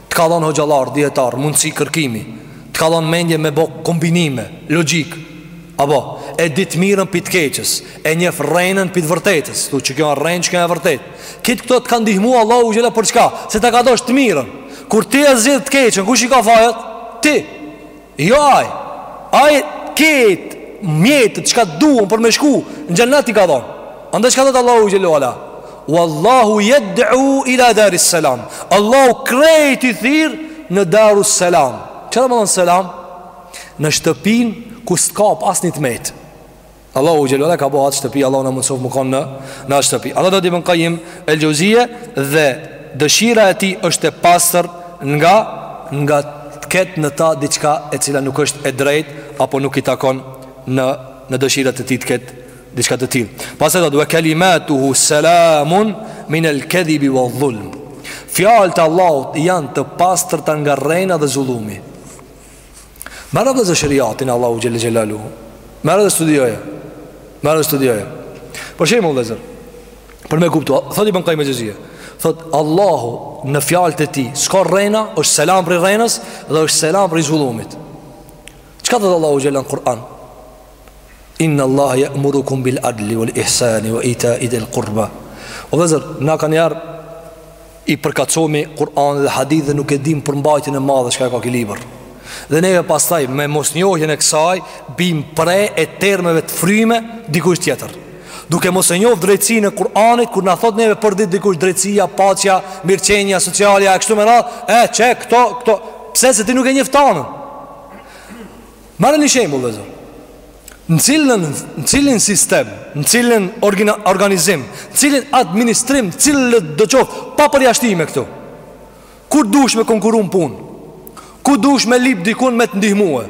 Të ka dhonë hoxhallarë, dijetarë, mundësi kërkimi Të ka dhonë mendje me bo kombinime, logjikë Apo, e di të mirën prej të keqes E njef rrenën prej të vërtetës Ktu qekjo a rrenë, qekjo a vërtetë Krejt këto të ka ndihmu Allahu xhela për çka Se ta ka dosh të mirën Kur ti e zgjedh të keqen, kush i ka fajet? Ti Jo ai, ai krejt mjetet çka të duhen për me shku në xhennet i ka dhonë. Andaj çka thotë Allahu xhelle ue ala? Wallahu jed'u ila daris selam. Allahu krejt i thirr në darus selam. Çka do me thonë selam? Në shtëpinë ku s'ka asnjë të metë. Allahu xhelle ue ala ka bo atë shtëpi, Allahu na mundësoftë me konë në në atë shtëpi. Allahu thotë Ibn Kajim el Xheuzije dhe dëshira e tij është e pastër nga nga të ketë në ta diçka e cila nuk është e drejtë apo nuk i takon në në dëshirat e tij të ketë diçka të tillë. Pastaj thotë wa kalimatuhu salamun min el kadhibi wa dhulm. Fjalët e Allahut janë të pastërta nga rrena dhe zullumi. Merre lexo sheriatin e Allahut Xhelle Xhelaluhu Merre dhe studioje Merre dhe studioje Për shembull vllezër Për me e kuptu Thot Ibn Kajim el Xheuzije Thot Allahu në fjalët e tij S'ka rrena është selam prej rrenës Dhe është selam prej zullumit Çka thot Allahu Xhela në Kur'an Inna Allah ja'murukum bil adli wal ihsani wa ita'i dhil kurba O vllezër, na kanjëherë i përkacomi Kur'an dhe hadith dhe nuk e dim përmbajtjen e madhe çka e ka ky libër Dhe neve pastaj me mos njohjen e kësaj bim pre e termeve të fryme dikush tjetër Duke mos e njoh drejtësinë e Kur'anit kur na thot neve për ditë dikush drejtësia, paqja, mirëqenia, socialja, e kështu me radhë E, qe, këto, këto, pse se ti nuk e njef tanen Merre një shembull vllezër Në cilin, në cilin sistem, në cilin organizim, në cilin administrim, në cilindo qoftë, pa përjashtime këtu. Kur dush me konkurru n'punë? Kur dush me lip dikun me të ndihmue?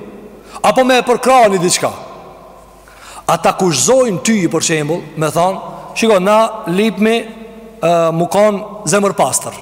Apo me e përkrah një diçka? A ta kushtëzojnë ty për shembull, me thanë, shiko, na lipmi uh, mu konë zemër pastër.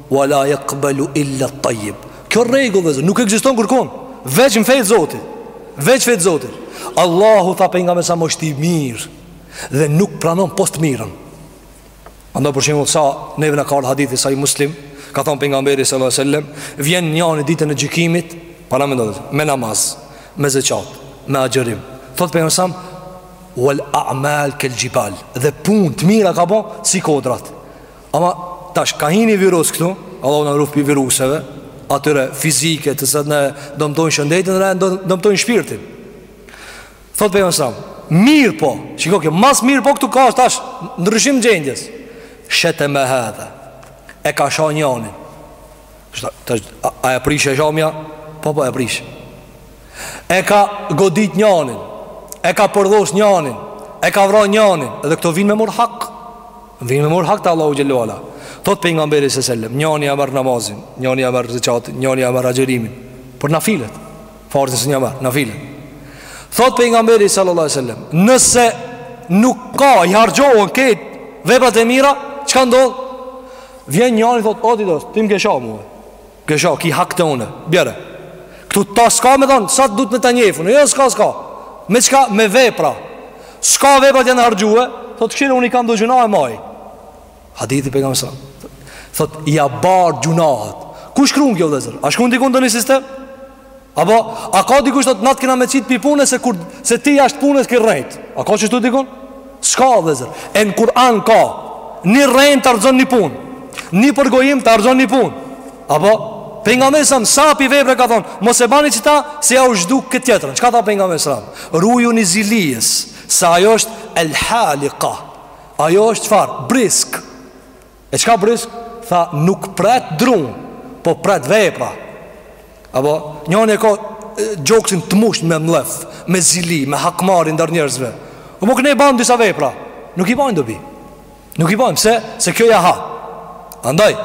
Wa la yaqbalu illa at-tayyib. Kjo rregull vllezër, nuk ekziston kurkun, veç n'fe t'Zotit. Veç n'fe t'Zotit. Allahu tha pejgamberi alejhi selam është i mirë dhe nuk pranon pos t'mirën. Andaj për shembull sa neve na ka ardhur hadithi Sahih Muslim, ka thënë pejgamberi sallallahu alajhi wasallam, vjen njani ditën e gjykimit, paramendo me namaz, me zekat, me agjërim. Thot pejgamberi alejhi selam wal a'mal kal jibal. Dhe punë të mira ka bo si kodrat. Ama tash ka hi ni virus këtu Allahu na rujt pi viruseve Atyre fizike të cilat na dëmtojnë shëndetin Dhe na dëmtojnë shpirtin Thot pejgamberi alejhi selam Mirëpo Shiko kjo Mas mirëpo këtu ka tash Ndryshim gjendjes Sheteme hadha E ka sha njanin Tash A e prish e shamja Po po e prish e ka godit njanin, e ka përdhos njanin, e ka vra njanin, edhe këto vijnë me marr hak, vijnë me marr hak te Allahu xhelle ue ala. Thot pejgamberi alejhi selam, njani ia merr namazin, njani ia merr zekatin, njani ia merr agjërimin, por nafilet, farzin s'un ia merr, nafilet. Thot pejgamberi sallallahu selem, nëse nuk ka, i harxhohen këto veprat e mira, çka ndodh? Vjen njani, thot, o ti dos, ti më ke sha mu, Kështu ki hak te une Bjere Këtu tash s'ka me thonë Sa të duhet me ta njeh unë jo s'ka s'ka Me çka me vepra S'ka veprat janë harxhue Thot kshyre unë i kam do gjynahe maj Hadithi pejgamberit Thot ia bart gjynahet Ku shkrun kjo vllezër A shkrun dikun te një sistem Apo, a ka dikun që thot na t'kena me qit pi pune se, kur, se ti jashtë punës ke rrejt? A ka kështu dikun? S'ka vllezër. E në Kur'an ka, një rrenë të rrëzon një punë, një përgojim të rrëzon një punë. Apo, pejgamberi alejhi selam, sa pi vepre ka thonë, mos e bani qita, se jau zhduk këtë tjetrën. Çka tha pejgamberi alejhi selam? Rujuni zilisë, se ajo është el halika. Ajo është çfarë, brisk. E çka brisk? Tha nuk pret drun Po pret vepra Apo njani e ka gjoksin të mushun me mllef Me zili, me hakmarrje ndaj njerëzve O po ky nëse ban disa vepra Nuk i bajnë dobi Nuk i bajnë, pse, se kjo ja ha Andaj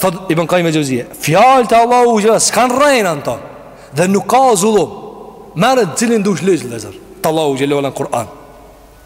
Thot Ibn Kajim el Xheuzije Fjalët e Allahut xhelle S'ka rrena në to Dhe nuk ka zullum Merre cilin dush lexo vllezër Thot Allahu xhelle ue ala në Kur'an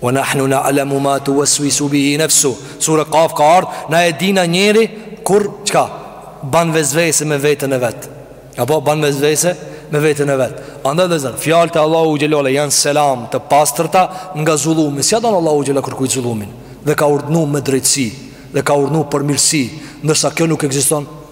Wa nahnu na'lamu ma tuwaswisu bihi nafsu. Sura Qaf ka ardh, na e dina njeri kur çka ban vezvese me veten e vet. Apo ban vesvese me veten e vet. Andaj vllezër, fjalët e Allahut xhelle ue ala janë selam të pastra nga zullumi. S'ia don Allahu xhelle ue ala kurkujt zullumin dhe ka urdhnu me drejtësi dhe ka urdhnu për mirësi, ndërsa kjo nuk ekziston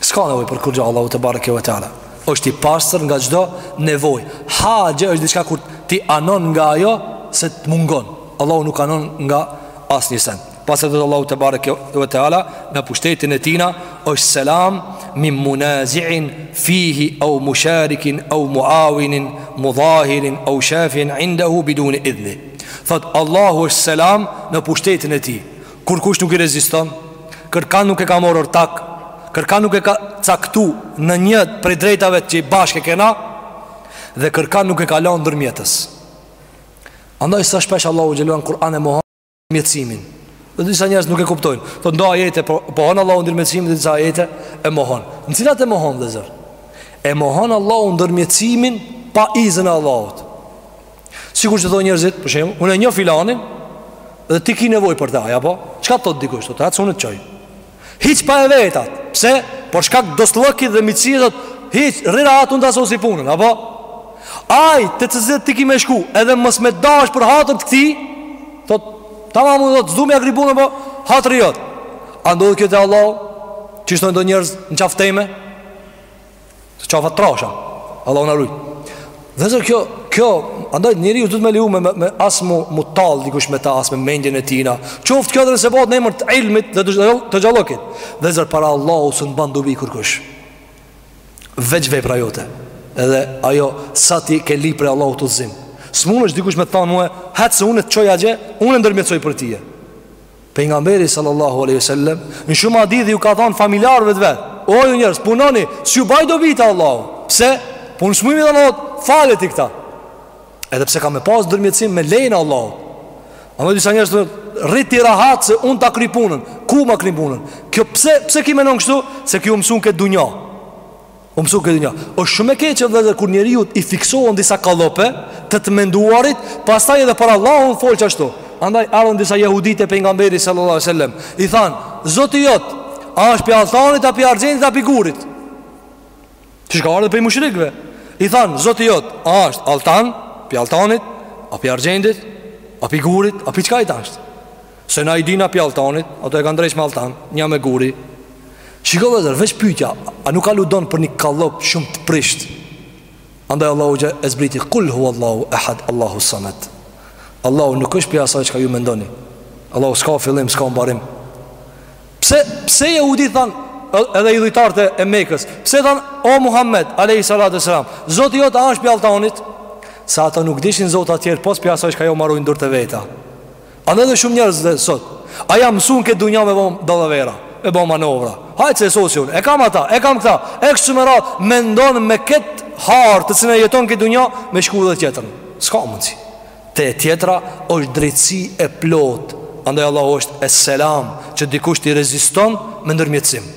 S'ka nevoj për kurgja Allahu tebareke ve teala është i pastër nga çdo nevoj Haxhe është diçka kur ti anon nga ajo se të mungon Allahu nuk anon nga asnjë sen Pastaj thot Allahu tebareke ve teala Në pushtetin e tina është selam Min munazi'in fihi au musharikin au muawinin Mudhahirin au shafi'in indahu biduni idhni Thot Allahu është selam në pushtetin e tij Kurkush nuk i reziston, kërkan nuk e ka morë ortak, kërkan nuk e ka caktu në një prej drejtave që i bashkë e kena, dhe kërkan nuk e ka lanë ndërmjetës. Andaj sa shpesh Allahu xhel-le ve ala n'Kur'an e mohon ndërmjetësimin. Dhe disa njerëz nuk e kuptojnë. Thot, n'do ajete, po, pohon Allahu ndërmjetësimin dhe disa ajete e mohon. Në cilat e mohon vëllezër? E mohon Allahu ndërmjetësimin pa izën e Allahut. Sikur që thonë njerëzit, për shembull, unë e njoh filanin dhe ti ki nevojë për ta, apo? Çka thot dikush, thotë, hajt unë të çoj. Hiç pa e vet atë. Pse? Për shkak dostllëkit dhe miqësisë, thotë, hiç rri rahat unë ta sosi punën, apo? Ai te cili ti ki me shku, edhe mos me dash për hatër të këtij. Thot, tamam s'du me ja kry punën po hatri jot. A ndodh kjo te Allahu? Qysh thonë do njerëz në qafë teme? Se qafa t'trasha Allahu na rujt Vëllezër kjo, kjo Andaj njeriu duhet me leju me, me, me as mu, mu tall Dikush me ta as me mendjen e tina Qoftë kjo edhe nëse bëhet në emër të ilmit dhe të hoxhallëkit Vëllezër para Allahut s'un ban dobi kërkush Veç vepra jote Edhe ajo sa ti ke li për Allahu të zim S'mundet dikush me thanë Hec se unë të çoj atje Unë e ndërmjetsoj për tye Pejgamberi sallallahu alaihi wasallam në shumë hadithe ju ka thënë familjarëve të vet, o ju njerëz, punoni, s'ju baj dobi te Allahu. Pse? Po un s'muj me i thanë Allahut, fale ti këta. Edhe pse ka me pas ndërmjetësim me lejen e Allahut. Ama disa njerëz rri ti rahat se un ta kry punën. Ku ma kry punën? Kjo pse pse ky menon kështu? Se ky u mësu n'këtë dunja. U mësu n'këtë dunja është shumë e keqe vëllezër kur njeriut i fiksohen disa kallope të të menduarit, pastaj edhe për Allahun fol qashtu. Andaj ardhën disa jehudi te pejgamberi sallallahu alajhi wasallam, i than, "Zoti jot, a është pi altanit a pi argjendit a pi gurit?" Qysh ka ardhë prej mushrikëve. I than, "Zoti jot, a është altan, pi altanit, a pi argjendit, a pi gurit, a pi çkahit asht?" Se na i dina pi altanit Ato e kanë ndreq me altan Nja me guri Shiko vëllezër, veç pytja A nuk aludon për një kallop shumë të prisht Andaj Allahu xhel-le e zbriti Kul huvallahu ehad Allahu samed Allahu nuk është pi asaj çka ju mendoni Allahu s'ka fillim, s'ka mbarim Pse, pse jehudit than Edhe idhujtarët e Mekës Pse than, o Muhammed, alejhi salatu ve selam Zoti jot a ashtë pi altanit Se ata nuk dishin zota tjerë Pos pi asaj çka ju marojnë durt e veta Andaj dhe shumë njerëz dhe sot A janë mësu në këtë dunja me bo dallavera Me bo manovra Hajt se e sosi unë E kam ata, e kam këta E kështu me radhë Mendon me këtë hartë Të cilën e jeton këtë dunja Me shku dhe në tjetrën S'ka mundësi Te tjetra është drejtësi e plotë Andaj Allahu është Es-Selam Që dikush t'i reziston Me ndërmjetësim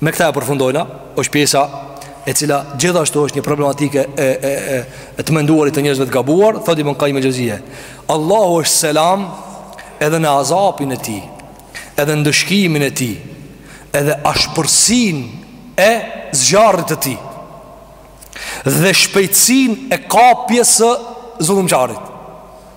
Me këta e përfundojna, është pjesa e cila gjithashtu është një problematike e, e, e, e të menduarit të njerëzve të gabuar, thotë Ibn Kajim el-Xhevzije. Allahu është selam edhe në azapin e tij, edhe ndëshkimin e tij, edhe ashpërsinë e zjarrit të tij, dhe shpejtësinë e kapjes së zullumqarit.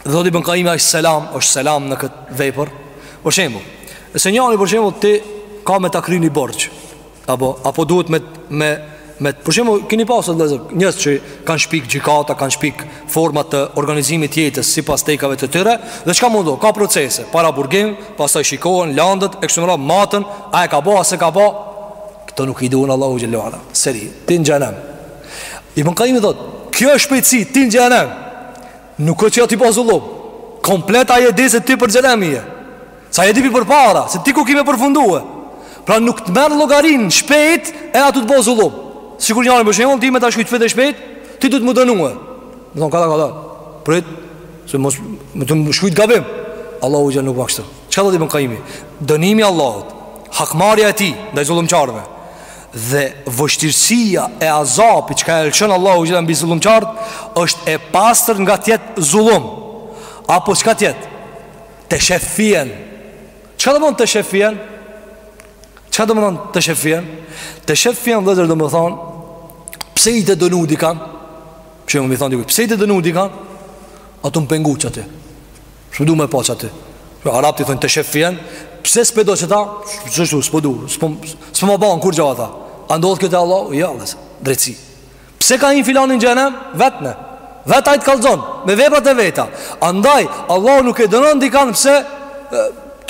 Dhe thotë Ibn Kajimi është selam është selam në këtë vepër Për shembull E se njani për shembull ti ka me ta kry një borxh Apo, apo duhet me, me, me Për shembull kini pas vëllezër Njerëz që kanë shpik gjykata Kanë shpik forma të organizimit të jetës Sipas tekave të tyre Dhe çka mundu, ka procese Paraburgim, pastaj shikohen landët, e kështu me radhë, maten A e ka bo, a s'e ka bo Këto nuk i duhen Allahut xhel-le ue ala Seri, ti në xhehenem Ibn Kajimi thotë Kjo është shpejtësi, ti në xhehenem Nuk është që ai të bo zullum Komplet ai e di se ti për xhehenemi je Se ai e di përpara Se ti ku ki me përfundue Pra nuk ta merr llogarinë shpejt E a tu të bo zullum Sikur njani për shembull, ty me ta shkrujt fit e shpejt Ty duhet me u dënue Më thonë kadal kadal Prit Se mos më të më shkrujt gabim Allahu xhel-le nuk më kështu Çka thotë Ibn Kajimi Dënimi i Allahut Hakmarja e tij Ndaj zullumqarve Dhe vështirësia e azapit çka e lëshon Allahu xhel-le mbi zullumqarët është e pastër nga të jetë zullum Apo çka tjetër? Teshefien Çka domethonë teshefien? Çka domethonë teshefien? Teshefien vëllezër domethonë Pse je tu e dënu dikan? Me i thonë dikush, pse je tu e dënu dikan? A tu më pengu qaty S'po du me pa qaty pra, Arabët i thonë teshefien Pse s'pe do qata Qështu s'po du S'po më ban kurgjo ata A ndodh kjo te Allahu Ja, jo, se Drejtësi Pse ka hin filani në xhehenem Vetë Vetë ai të kallzon Me veprat e veta Andaj Allah nuk e dënon dikan Pse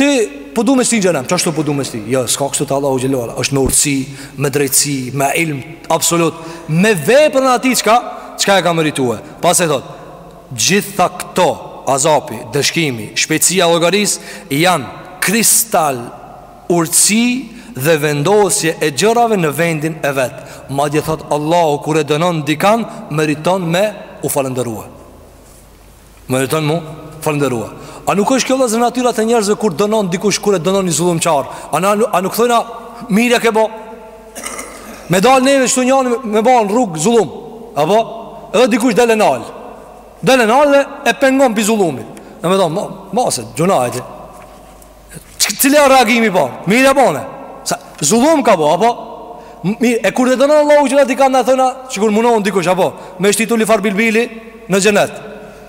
Ti Po du me shti në xhehenem Qështu po du me shti Ja, jo, s'ka kështu te Allahu xhel-le ue ala është me urtësi Me drejtësi Me ilm Absolut Me veprën e tij çka Çka e ka meritue Pastaj thotë Gjitha këto, azapi, ndëshkimi, shpejtësia e llogarisë, janë kristal urtësi dhe vendosje e gjërave në vendin e vet. Madje thotë Allahu kur e dënon dikan, meriton me u falënderue. Meriton mu falënderue. A nuk është kjo vëllezër natyra e njerëzve kur dënon dikush kur e dënon një zullumqar? A a nuk thojna mirë ja ke bo? Me dalë neve shtu njani me ba në rrugë zullum Apo Edhe dikush del e nal Del e nal dhe e pengon pi zullumit Në me dalë ma, ma se gjuna e ti Cili e reagimi pa Mirë ia bane Sa, Zullum ka bo Apo Mirë, e kur dhe dënon Allahu xhelle dikan me thëna Sikur munon dikush Apo Me shti turlifar bilbili Në xhenet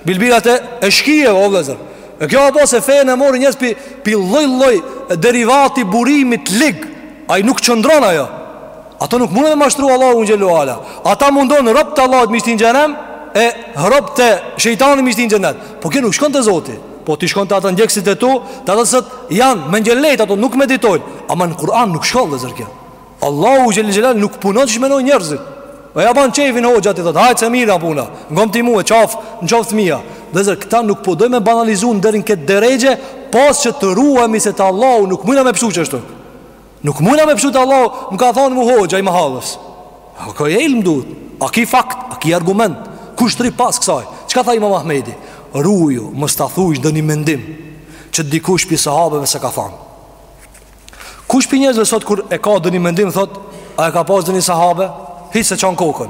Bilbilat e e shkijeve o vëllezër. E kjo apo se fenë e mori njerëz pi pi lloj lloj derivati burimit lig. Ai nuk qëndron ajo. Ato nuk munden me mashtru Allahun xhelle ve ala. Ata mundon robt e Allahut mi shti n'xhenem e robt e shejtanit mi shti n'xhenet. Po kjo nuk shkon te Zoti. Po të shkon te ata ndjekësit e tu, te ata sot janë mendjelehtë ato nuk meditojnë, ama në Kur'an nuk shkon vëllezër kjo. Allahu xhel xhelal nuk punon çish mendojnë njerëzit. Po ja ban çefin hoxhat i thotë, hajt se mir a puna. Ngom ti mua qaf, në qaf fëmia. Vllezër këta nuk po dojmë me banalizu deri në këtë derexhe, pas që të ruhemi se te Allahu nuk mundna me pshtu ashtu. Nuk mundna me pshtu te Allahu, më ka thënë mu hoxha i mahallës. A ka ilm duhet? A ki fakt? A ki argument? Kush t'rri pas kësaj? Çka tha Imam Ahmedi? Ruju, mos ta thuaj dëni mendim që dikush pi sahabeve s'e ka thënë. Kush pi njerëzve sot kur e ka dëni mendim thot A e ka pas dëni sahabe Hiç s'e çan kokën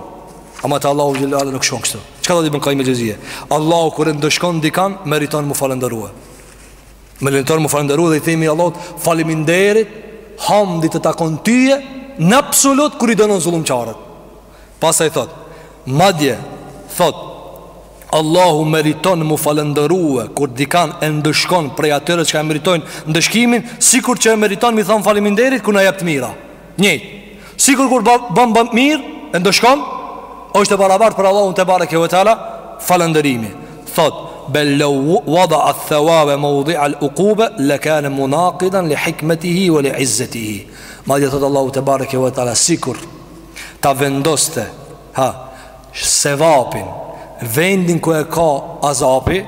Ama te Allahu xhelle ve ala nuk shkon kështu Çka thotë Ibn Kajim el Xhevzije Allahu kur e ndëshkon dikan Meriton mu falëndërue Meriton mu falëndërue dhe i themi Allahut Faliminderit Hamdi të takon tyje Në absolut kur i dënon zullumqarët Pastaj thotë, Madje, thotë, Allahu meriton mu falëndërue kur dikan e ndëshkon prej atyre çka e meritojnë ndëshkimin, sikur që e meriton mi thanë faliminderit kur na jep të mira. Njëjtë. Sikur kur bën bën mirë, e ndëshkon, është e barabartë për Allahun tebareke ve teala falënderimi. Thotë, bel law wada ath-thawaba mawdi' al-uquba lakana munaqidan li hikmatihi wa li izzatihi. Madje thot Allahu tebareke ve teala sikur ta vendoste ha sevapin vendin ku e ka azapi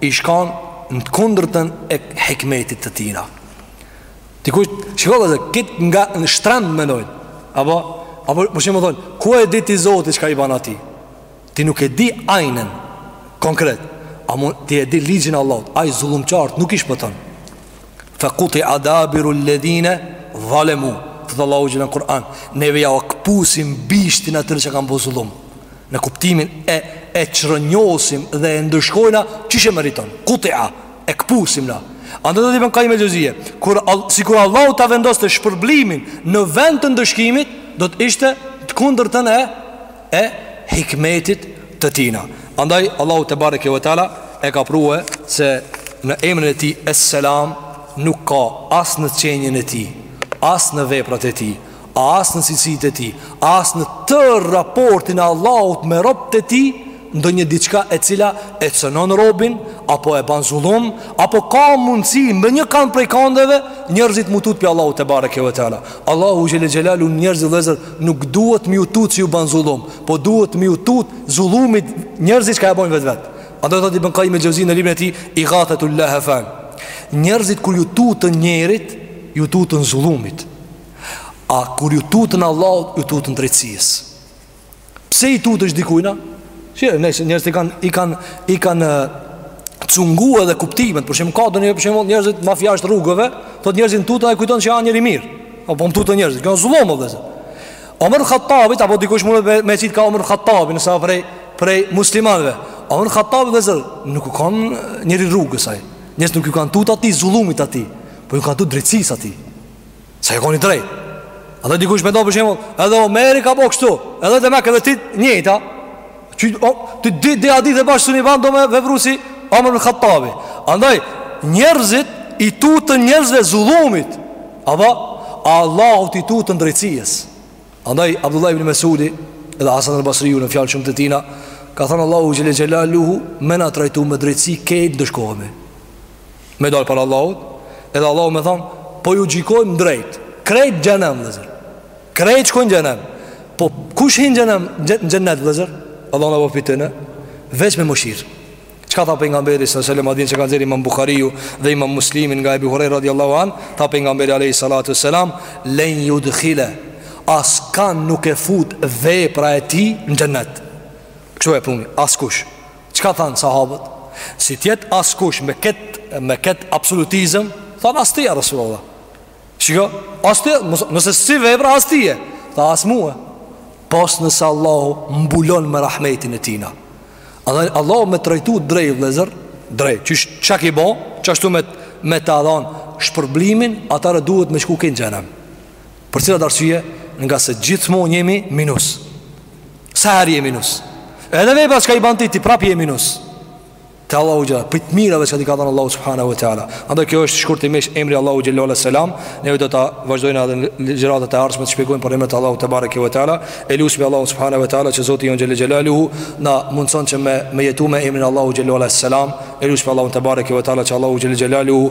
ish kan në të kundërtën e hikmetit të tina dikush shiko vlla se kit nga në shtrend mendojnë apo apo po shumë thon ku e di ti zoti çka i bën atij Ti nuk e di ajnen Konkret Ama ti e di ligjin Allahut Ai zullumqarët nuk i shpëton Fe kutia dabirul ledhine Dhalemu Thotë Allahu xhelle n' Kur'an Neve jau këpusim bishtin atyre që kanë bo zullum Në kuptimin e E çrrënjosim dhe e ndëshkojna Çish e meriton Kutia E këpusim na Andaj thotë Ibn Kajim el Xhevzije, Sikur Allahu ta vendoste shpërblimin Në vend të ndëshkimit Do të ishte të kundërtën e e hikmetit të tina Andaj Allahu tebareke ve teala e ka prue se në emrin e tij es selam nuk ka as në qenien e tij as në veprat e tij as në cilësitë e tij as në tërë raportin e Allahut me robt e tij ndonjë diçka e cila e cenon robin apo e ban zullum apo ka mundësi me një kand prej kandeve njerëzit m'u tut prej Allahut tebareke ve teala Allahu xhele xhelaluhu njerëzit vëllezër nuk duhet me ju tut se ju ban zullum, po duhet me ju tut zullumit njerëzit çka ja bojnë vetvet. Andaj thotë Ibn Kajim Xhevzi në librin e tij Igathetul Lehfan. Njerëzit kur ju tutën njerit, ju tutën zullumit. A kur ju tutën Allahut, ju tutën drejtësisë. Pse i tutësh dikujna? Si, nëse njerëzit i kanë i kanë i kanë cungu edhe kuptimet, për shembull ka doni për shembull njerëzit mafiash të rrugëve, thotë njerëzit m'tuten e kujton se jam njeri i mirë. Apo po tuten njerëzit, kanë zullum apo zë. Omer Khattabi apo dikush mund të më thotë çka Omer Khattabi në sa prej prej muslimanëve. Omer Khattabi vëllezër nuk u kanë njeri i rrugës ai. Njerëzit nuk i kanë tutë atij zullumit atij, po ju kanë tutë drejtësisë atij. Se u kanë i drejtë Andaj dikush me do për shembull Edhe Omeri ka bo kështu Edhe demek edhe ti njëjta Që, o, Ti di dhe adi dhe bashkë së një bandë do me vepru si Omer bin Khattabi Andaj njerëzit i tuten njerëzve zullumit Ama Allahut i tuten drejtësisë Andaj Abdullah ibn Mesudi Edhe Hasan el Basriu në fjalë shumë të tina Ka thënë Allahu xhele xhelaluhu Me na trajtu me drejtësi krejt ndëshkohemi Me dalë para Allahut Edhe Allahu me thanë Po ju gjykojmë drejt Krejt xhehenem vllezër Krejt shkojnë n'xhehenem Po kush hin n'xhenet vllezër Allahu na boftë edhe ne Veç me mëshirë Çka tha pejgamberi selem Hadithin që ka nxjerrë imam Buhariu Dhe imam Muslimi nga Ebi Hurejra radiallahu anhu Tha pejgamberi alejhi salatu selam Len judhile Askand nuk e fut vepra e tij në xhenet Kështu e pruni Askush Çka thanë sahabët? Si t'jetë askush me këtë me këtë absolutizëm, thanë as ti ja Rasulullah. Shiko, as ti, nëse si vepra as ti e, tha as mua. Pos nëse Allahu mbulon me rahmetin e tina. Dhe Allahu me trajtu drejt vllezër, drejt, çka ki bo, qashtu me me ta dhanë shpërblimin, atëherë duhet me shku në xhehenem. Për cilat arsye? Ngase gjithmonë jemi minus. Sa herë jemi minus? Edhe vepra që i bën ti, ti prap je minus. Te Allahu xhela, prej t'mirave që t'i ka dhënë Allahu subhanahu wa taala. Andaj kjo është shkurtimisht emri i Allahut xhele ve ala Es Selam. Ne do ta vazhdojmë edhe në ligjëratat e ardhshme të shpjegojmë për emrat e Allahut tebareke wa taala. E lusim Allahun subhanahu wa taala që Zoti ynë xhele xhelaluhu na mundëson që me me jetu me emrin e Allahut xhele ve ala Es Selam. E lusim Allahun tebareke wa taala që Allahu xhele xhelaluhu